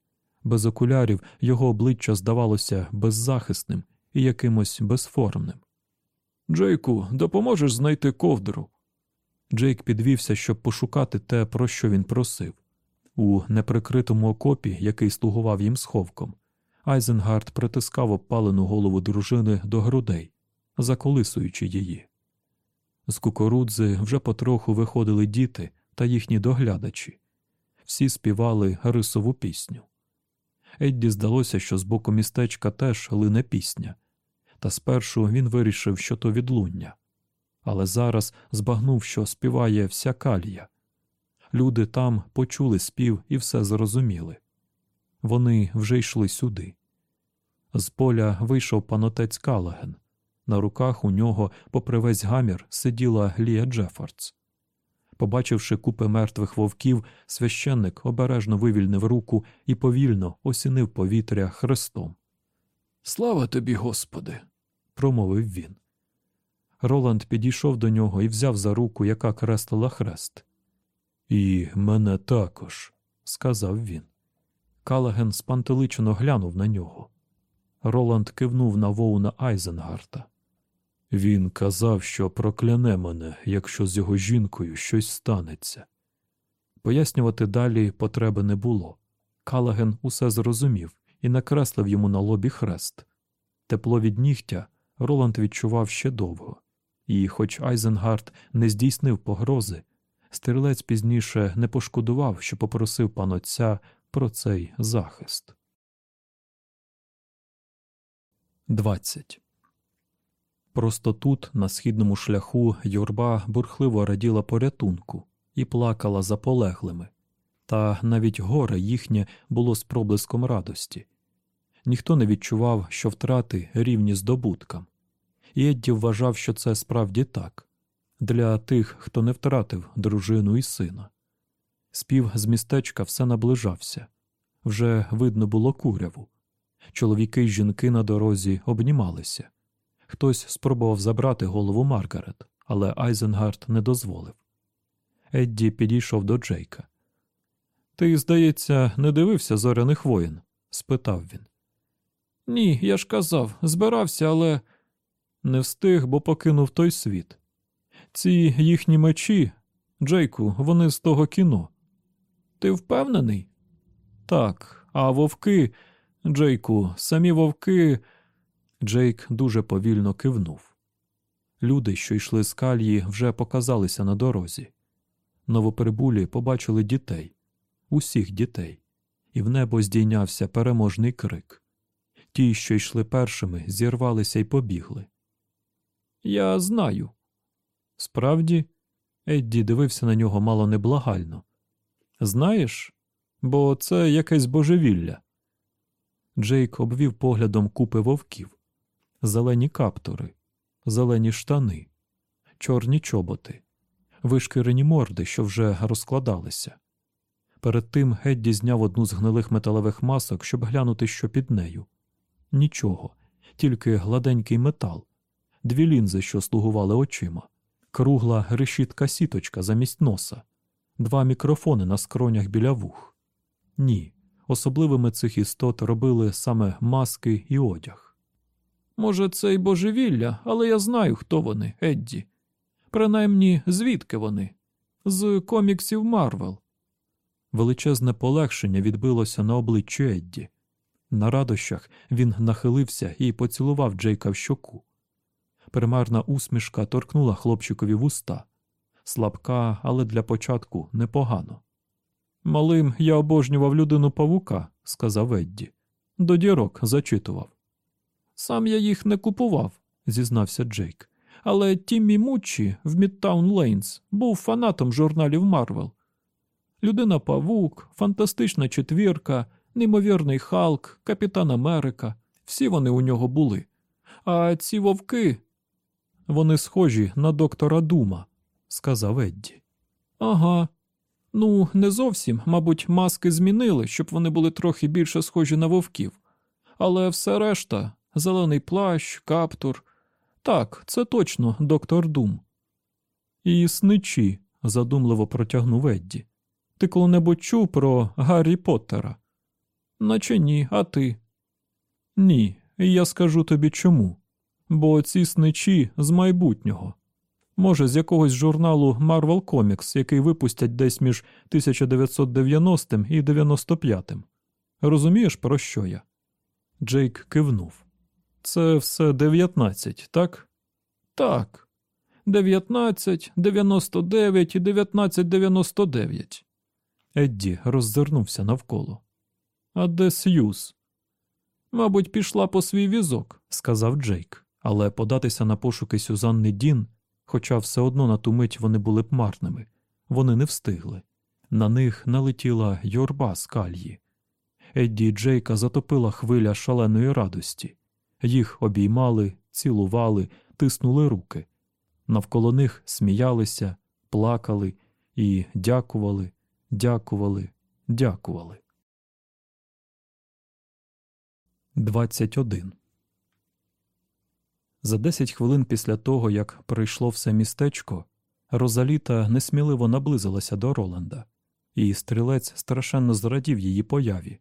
Speaker 1: Без окулярів його обличчя здавалося беззахисним і якимось безформним.
Speaker 2: Джейку, допоможеш знайти ковдру?
Speaker 1: Джейк підвівся, щоб пошукати те, про що він просив. У неприкритому окопі, який слугував їм сховком, Айзенгард притискав обпалену голову дружини до грудей, заколисуючи її. З кукурудзи вже потроху виходили діти та їхні доглядачі. Всі співали рисову пісню. Едді здалося, що з боку містечка теж лине пісня, та спершу він вирішив, що то відлуння. Але зараз збагнув, що співає вся калія. Люди там почули спів і все зрозуміли. Вони вже йшли сюди. З поля вийшов панотець Калаген. На руках у нього, попри весь гамір, сиділа Лія Джефардс. Побачивши купи мертвих вовків, священник обережно вивільнив руку і повільно осінив повітря хрестом.
Speaker 2: Слава тобі, Господи.
Speaker 1: промовив він. Роланд підійшов до нього і взяв за руку, яка креслила хрест. І мене також, сказав він. Калаген спантеличено глянув на нього. Роланд кивнув на воуна Айзенгарта. Він казав, що прокляне мене, якщо з його жінкою щось станеться. Пояснювати далі потреби не було. Калаген усе зрозумів і накреслив йому на лобі хрест. Тепло від нігтя Роланд відчував ще довго, і, хоч Айзенгард не здійснив погрози, стрілець пізніше не пошкодував, що попросив панотця про цей захист. 20. Просто тут, на східному шляху, юрба бурхливо раділа порятунку і плакала за полеглими, та навіть горе їхнє було з проблиском радості. Ніхто не відчував, що втрати рівні здобуткам, і Едді вважав, що це справді так для тих, хто не втратив дружину і сина. Спів з містечка все наближався вже видно було куряву. Чоловіки й жінки на дорозі обнімалися. Хтось спробував забрати голову Маргарет, але Айзенгард не дозволив. Едді підійшов до Джейка. Ти, здається, не дивився зоряних воїн? спитав він.
Speaker 2: Ні, я ж казав, збирався, але
Speaker 1: Не встиг, бо покинув той світ. Ці їхні мечі, Джейку, вони з того кіно.
Speaker 2: ти впевнений?
Speaker 1: Так, а вовки, Джейку, самі вовки. Джейк дуже повільно кивнув. Люди, що йшли з кальї, вже показалися на дорозі. Новоприбулі побачили дітей, усіх дітей, і в небо здійнявся переможний крик. Ті, що йшли першими, зірвалися й побігли.
Speaker 2: Я знаю.
Speaker 1: Справді, Едді дивився на нього мало неблагально. Знаєш, бо це якесь божевілля. Джейк обвів поглядом купи вовків, зелені каптури, зелені штани, чорні чоботи, вишкірені морди, що вже розкладалися. Перед тим Гедді зняв одну з гнилих металевих масок, щоб глянути, що під нею. Нічого, тільки гладенький метал, дві лінзи, що слугували очима, кругла решітка сіточка замість носа, два мікрофони на скронях біля вух. Ні, особливими цих істот робили саме маски і одяг.
Speaker 2: Може, це й божевілля, але я знаю, хто вони, Едді. Принаймні, звідки вони? З коміксів Марвел.
Speaker 1: Величезне полегшення відбилося на обличчі Едді. На радощах він нахилився і поцілував Джейка в щоку. Примарна усмішка торкнула хлопчикові вуста. Слабка, але для початку непогано.
Speaker 2: Малим я обожнював людину павука, сказав Едді. До дірок зачитував. Сам я їх не купував, зізнався Джейк. Але Тіммі Муччі в Мідтаун Лейнс був фанатом журналів Марвел. Людина Павук, Фантастична четвірка, Неймовірний Халк, Капітан Америка. Всі вони у нього були. А ці вовки.
Speaker 1: Вони схожі на доктора Дума, сказав Едді.
Speaker 2: Ага. Ну, не зовсім, мабуть, маски змінили, щоб вони були трохи більше схожі на вовків. Але все решта зелений плащ, каптур. Так, це точно доктор Дум.
Speaker 1: І сничі, задумливо протягнув Едді. Ти коли-небудь чув про Гаррі Поттера?
Speaker 2: Наче ні, а ти?
Speaker 1: Ні, я скажу тобі чому. Бо ці сничі з майбутнього. Може, з якогось журналу Marvel Comics, який випустять десь між 1990 і 95. Розумієш, про що я? Джейк кивнув. Це все 19, так?
Speaker 2: Так. 19, 99 і 1999.
Speaker 1: Едді роззирнувся навколо. А де Сьюз?
Speaker 2: Мабуть, пішла по свій візок,
Speaker 1: сказав Джейк, але податися на пошуки Сюзанни Дін, хоча все одно на ту мить вони були б марними, вони не встигли. На них налетіла юрба з кальї. Едді Джейка затопила хвиля шаленої радості. Їх обіймали, цілували, тиснули руки. Навколо них сміялися, плакали і дякували, дякували, дякували. 21. За десять хвилин після того, як прийшло все містечко, Розаліта несміливо наблизилася до Роланда, і стрілець страшенно зрадів її появі,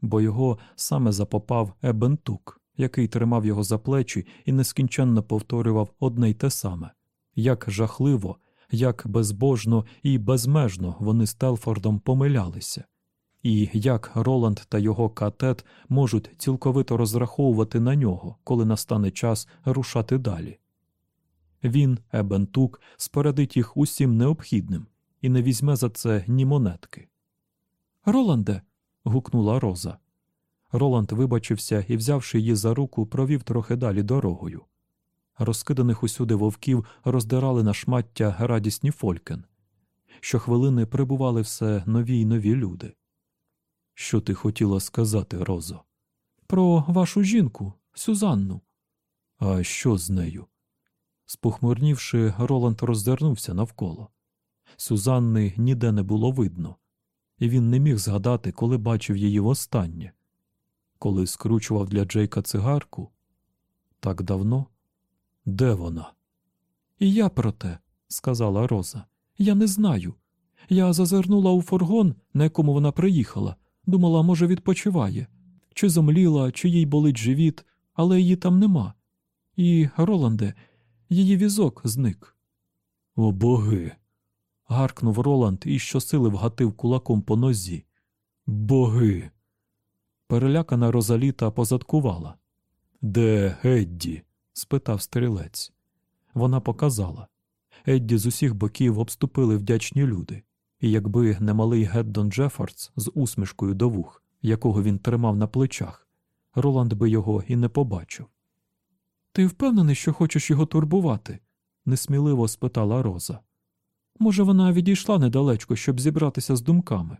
Speaker 1: бо його саме запопав Ебентук, який тримав його за плечі і нескінченно повторював одне й те саме як жахливо, як безбожно і безмежно вони з Телфордом помилялися, і як Роланд та його катет можуть цілковито розраховувати на нього, коли настане час рушати далі. Він, Ебентук, спорядить їх усім необхідним і не візьме за це ні монетки. Роланде. гукнула Роза. Роланд вибачився і, взявши її за руку, провів трохи далі дорогою. Розкиданих усюди вовків роздирали на шмаття радісні фолькен. Щохвилини прибували все нові й нові люди. Що ти хотіла сказати, Розо?
Speaker 2: Про вашу жінку, Сюзанну.
Speaker 1: А що з нею? Спохмурнівши, Роланд роздернувся навколо. Сюзанни ніде не було видно, і він не міг згадати, коли бачив її востаннє. Коли скручував для Джейка цигарку? Так давно? Де вона?
Speaker 2: І я про те, сказала Роза. Я не знаю. Я зазирнула у фургон, на якому вона приїхала, думала, може, відпочиває, чи зомліла, чи їй болить живіт, але її там нема. І, Роланде, її візок зник.
Speaker 1: О боги. гаркнув Роланд і щосили вгатив кулаком по нозі. Боги. Перелякана Розаліта позадкувала. Де Едді? спитав стрілець. Вона показала. Едді з усіх боків обступили вдячні люди, і якби не малий Геддон Джефардс з усмішкою до вух, якого він тримав на плечах, Роланд би його і не побачив.
Speaker 2: Ти впевнений, що хочеш його турбувати? несміливо спитала Роза. Може, вона відійшла недалечко, щоб зібратися з думками?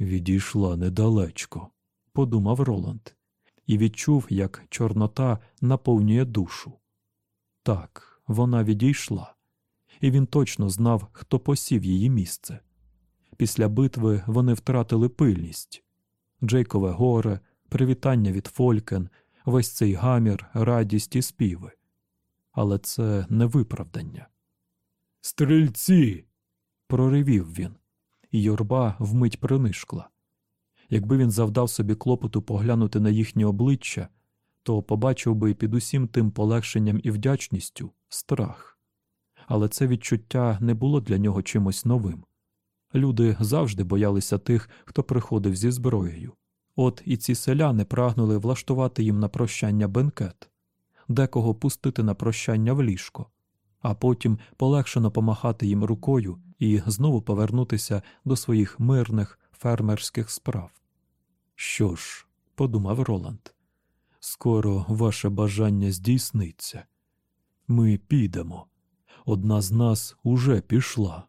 Speaker 1: Відійшла недалечко, подумав Роланд, і відчув, як Чорнота наповнює душу. Так, вона відійшла, і він точно знав, хто посів її місце. Після битви вони втратили пильність. Джейкове горе, привітання від Фолькен, весь цей гамір, радість і співи. Але це не виправдання. Стрільці. проривів він, і юрба вмить принишкла. Якби він завдав собі клопоту поглянути на їхні обличчя, то побачив би під усім тим полегшенням і вдячністю страх. Але це відчуття не було для нього чимось новим. Люди завжди боялися тих, хто приходив зі зброєю. От і ці селяни прагнули влаштувати їм на прощання бенкет, декого пустити на прощання в ліжко, а потім полегшено помахати їм рукою і знову повернутися до своїх мирних фермерських справ. Що ж, подумав Роланд, скоро ваше бажання здійсниться. Ми підемо. Одна з нас уже пішла.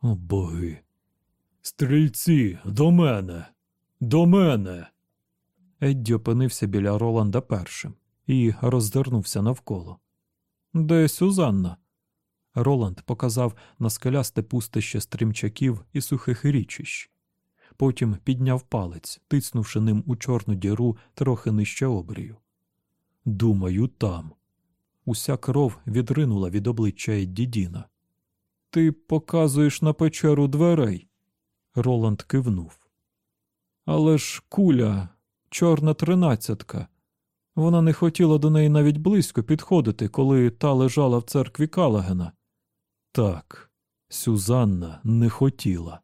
Speaker 1: О боги. Стрільці, до мене. До мене. Едді опинився біля Роланда першим і роззирнувся навколо. Де Сюзанна? Роланд показав на скелясте пустище стрімчаків і сухих річищ. Потім підняв палець, тицнувши ним у чорну діру трохи нижче обрію. Думаю, там. Уся кров відринула від обличчя Едді Діна. Ти показуєш на печеру дверей. Роланд кивнув. Але ж куля, чорна тринадцятка. Вона не хотіла до неї навіть близько підходити, коли та лежала в церкві Калагена. Так, Сюзанна не хотіла,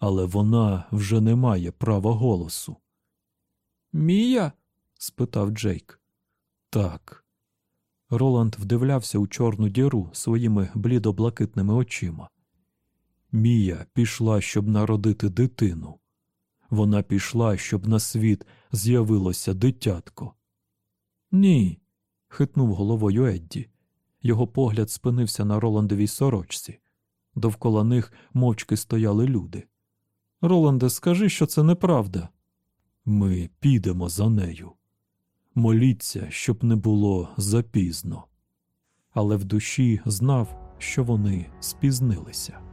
Speaker 1: але вона вже не має права голосу. Мія? спитав Джейк. Так. Роланд вдивлявся у чорну діру своїми блідо-блакитними очима. Мія пішла, щоб народити дитину. Вона пішла, щоб на світ з'явилося дитятко. Ні, хитнув головою Едді. Його погляд спинився на Роландовій сорочці. Довкола них мовчки стояли люди. Роланде, скажи, що це неправда. Ми підемо за нею. Моліться, щоб не було запізно. Але в душі знав, що вони спізнилися.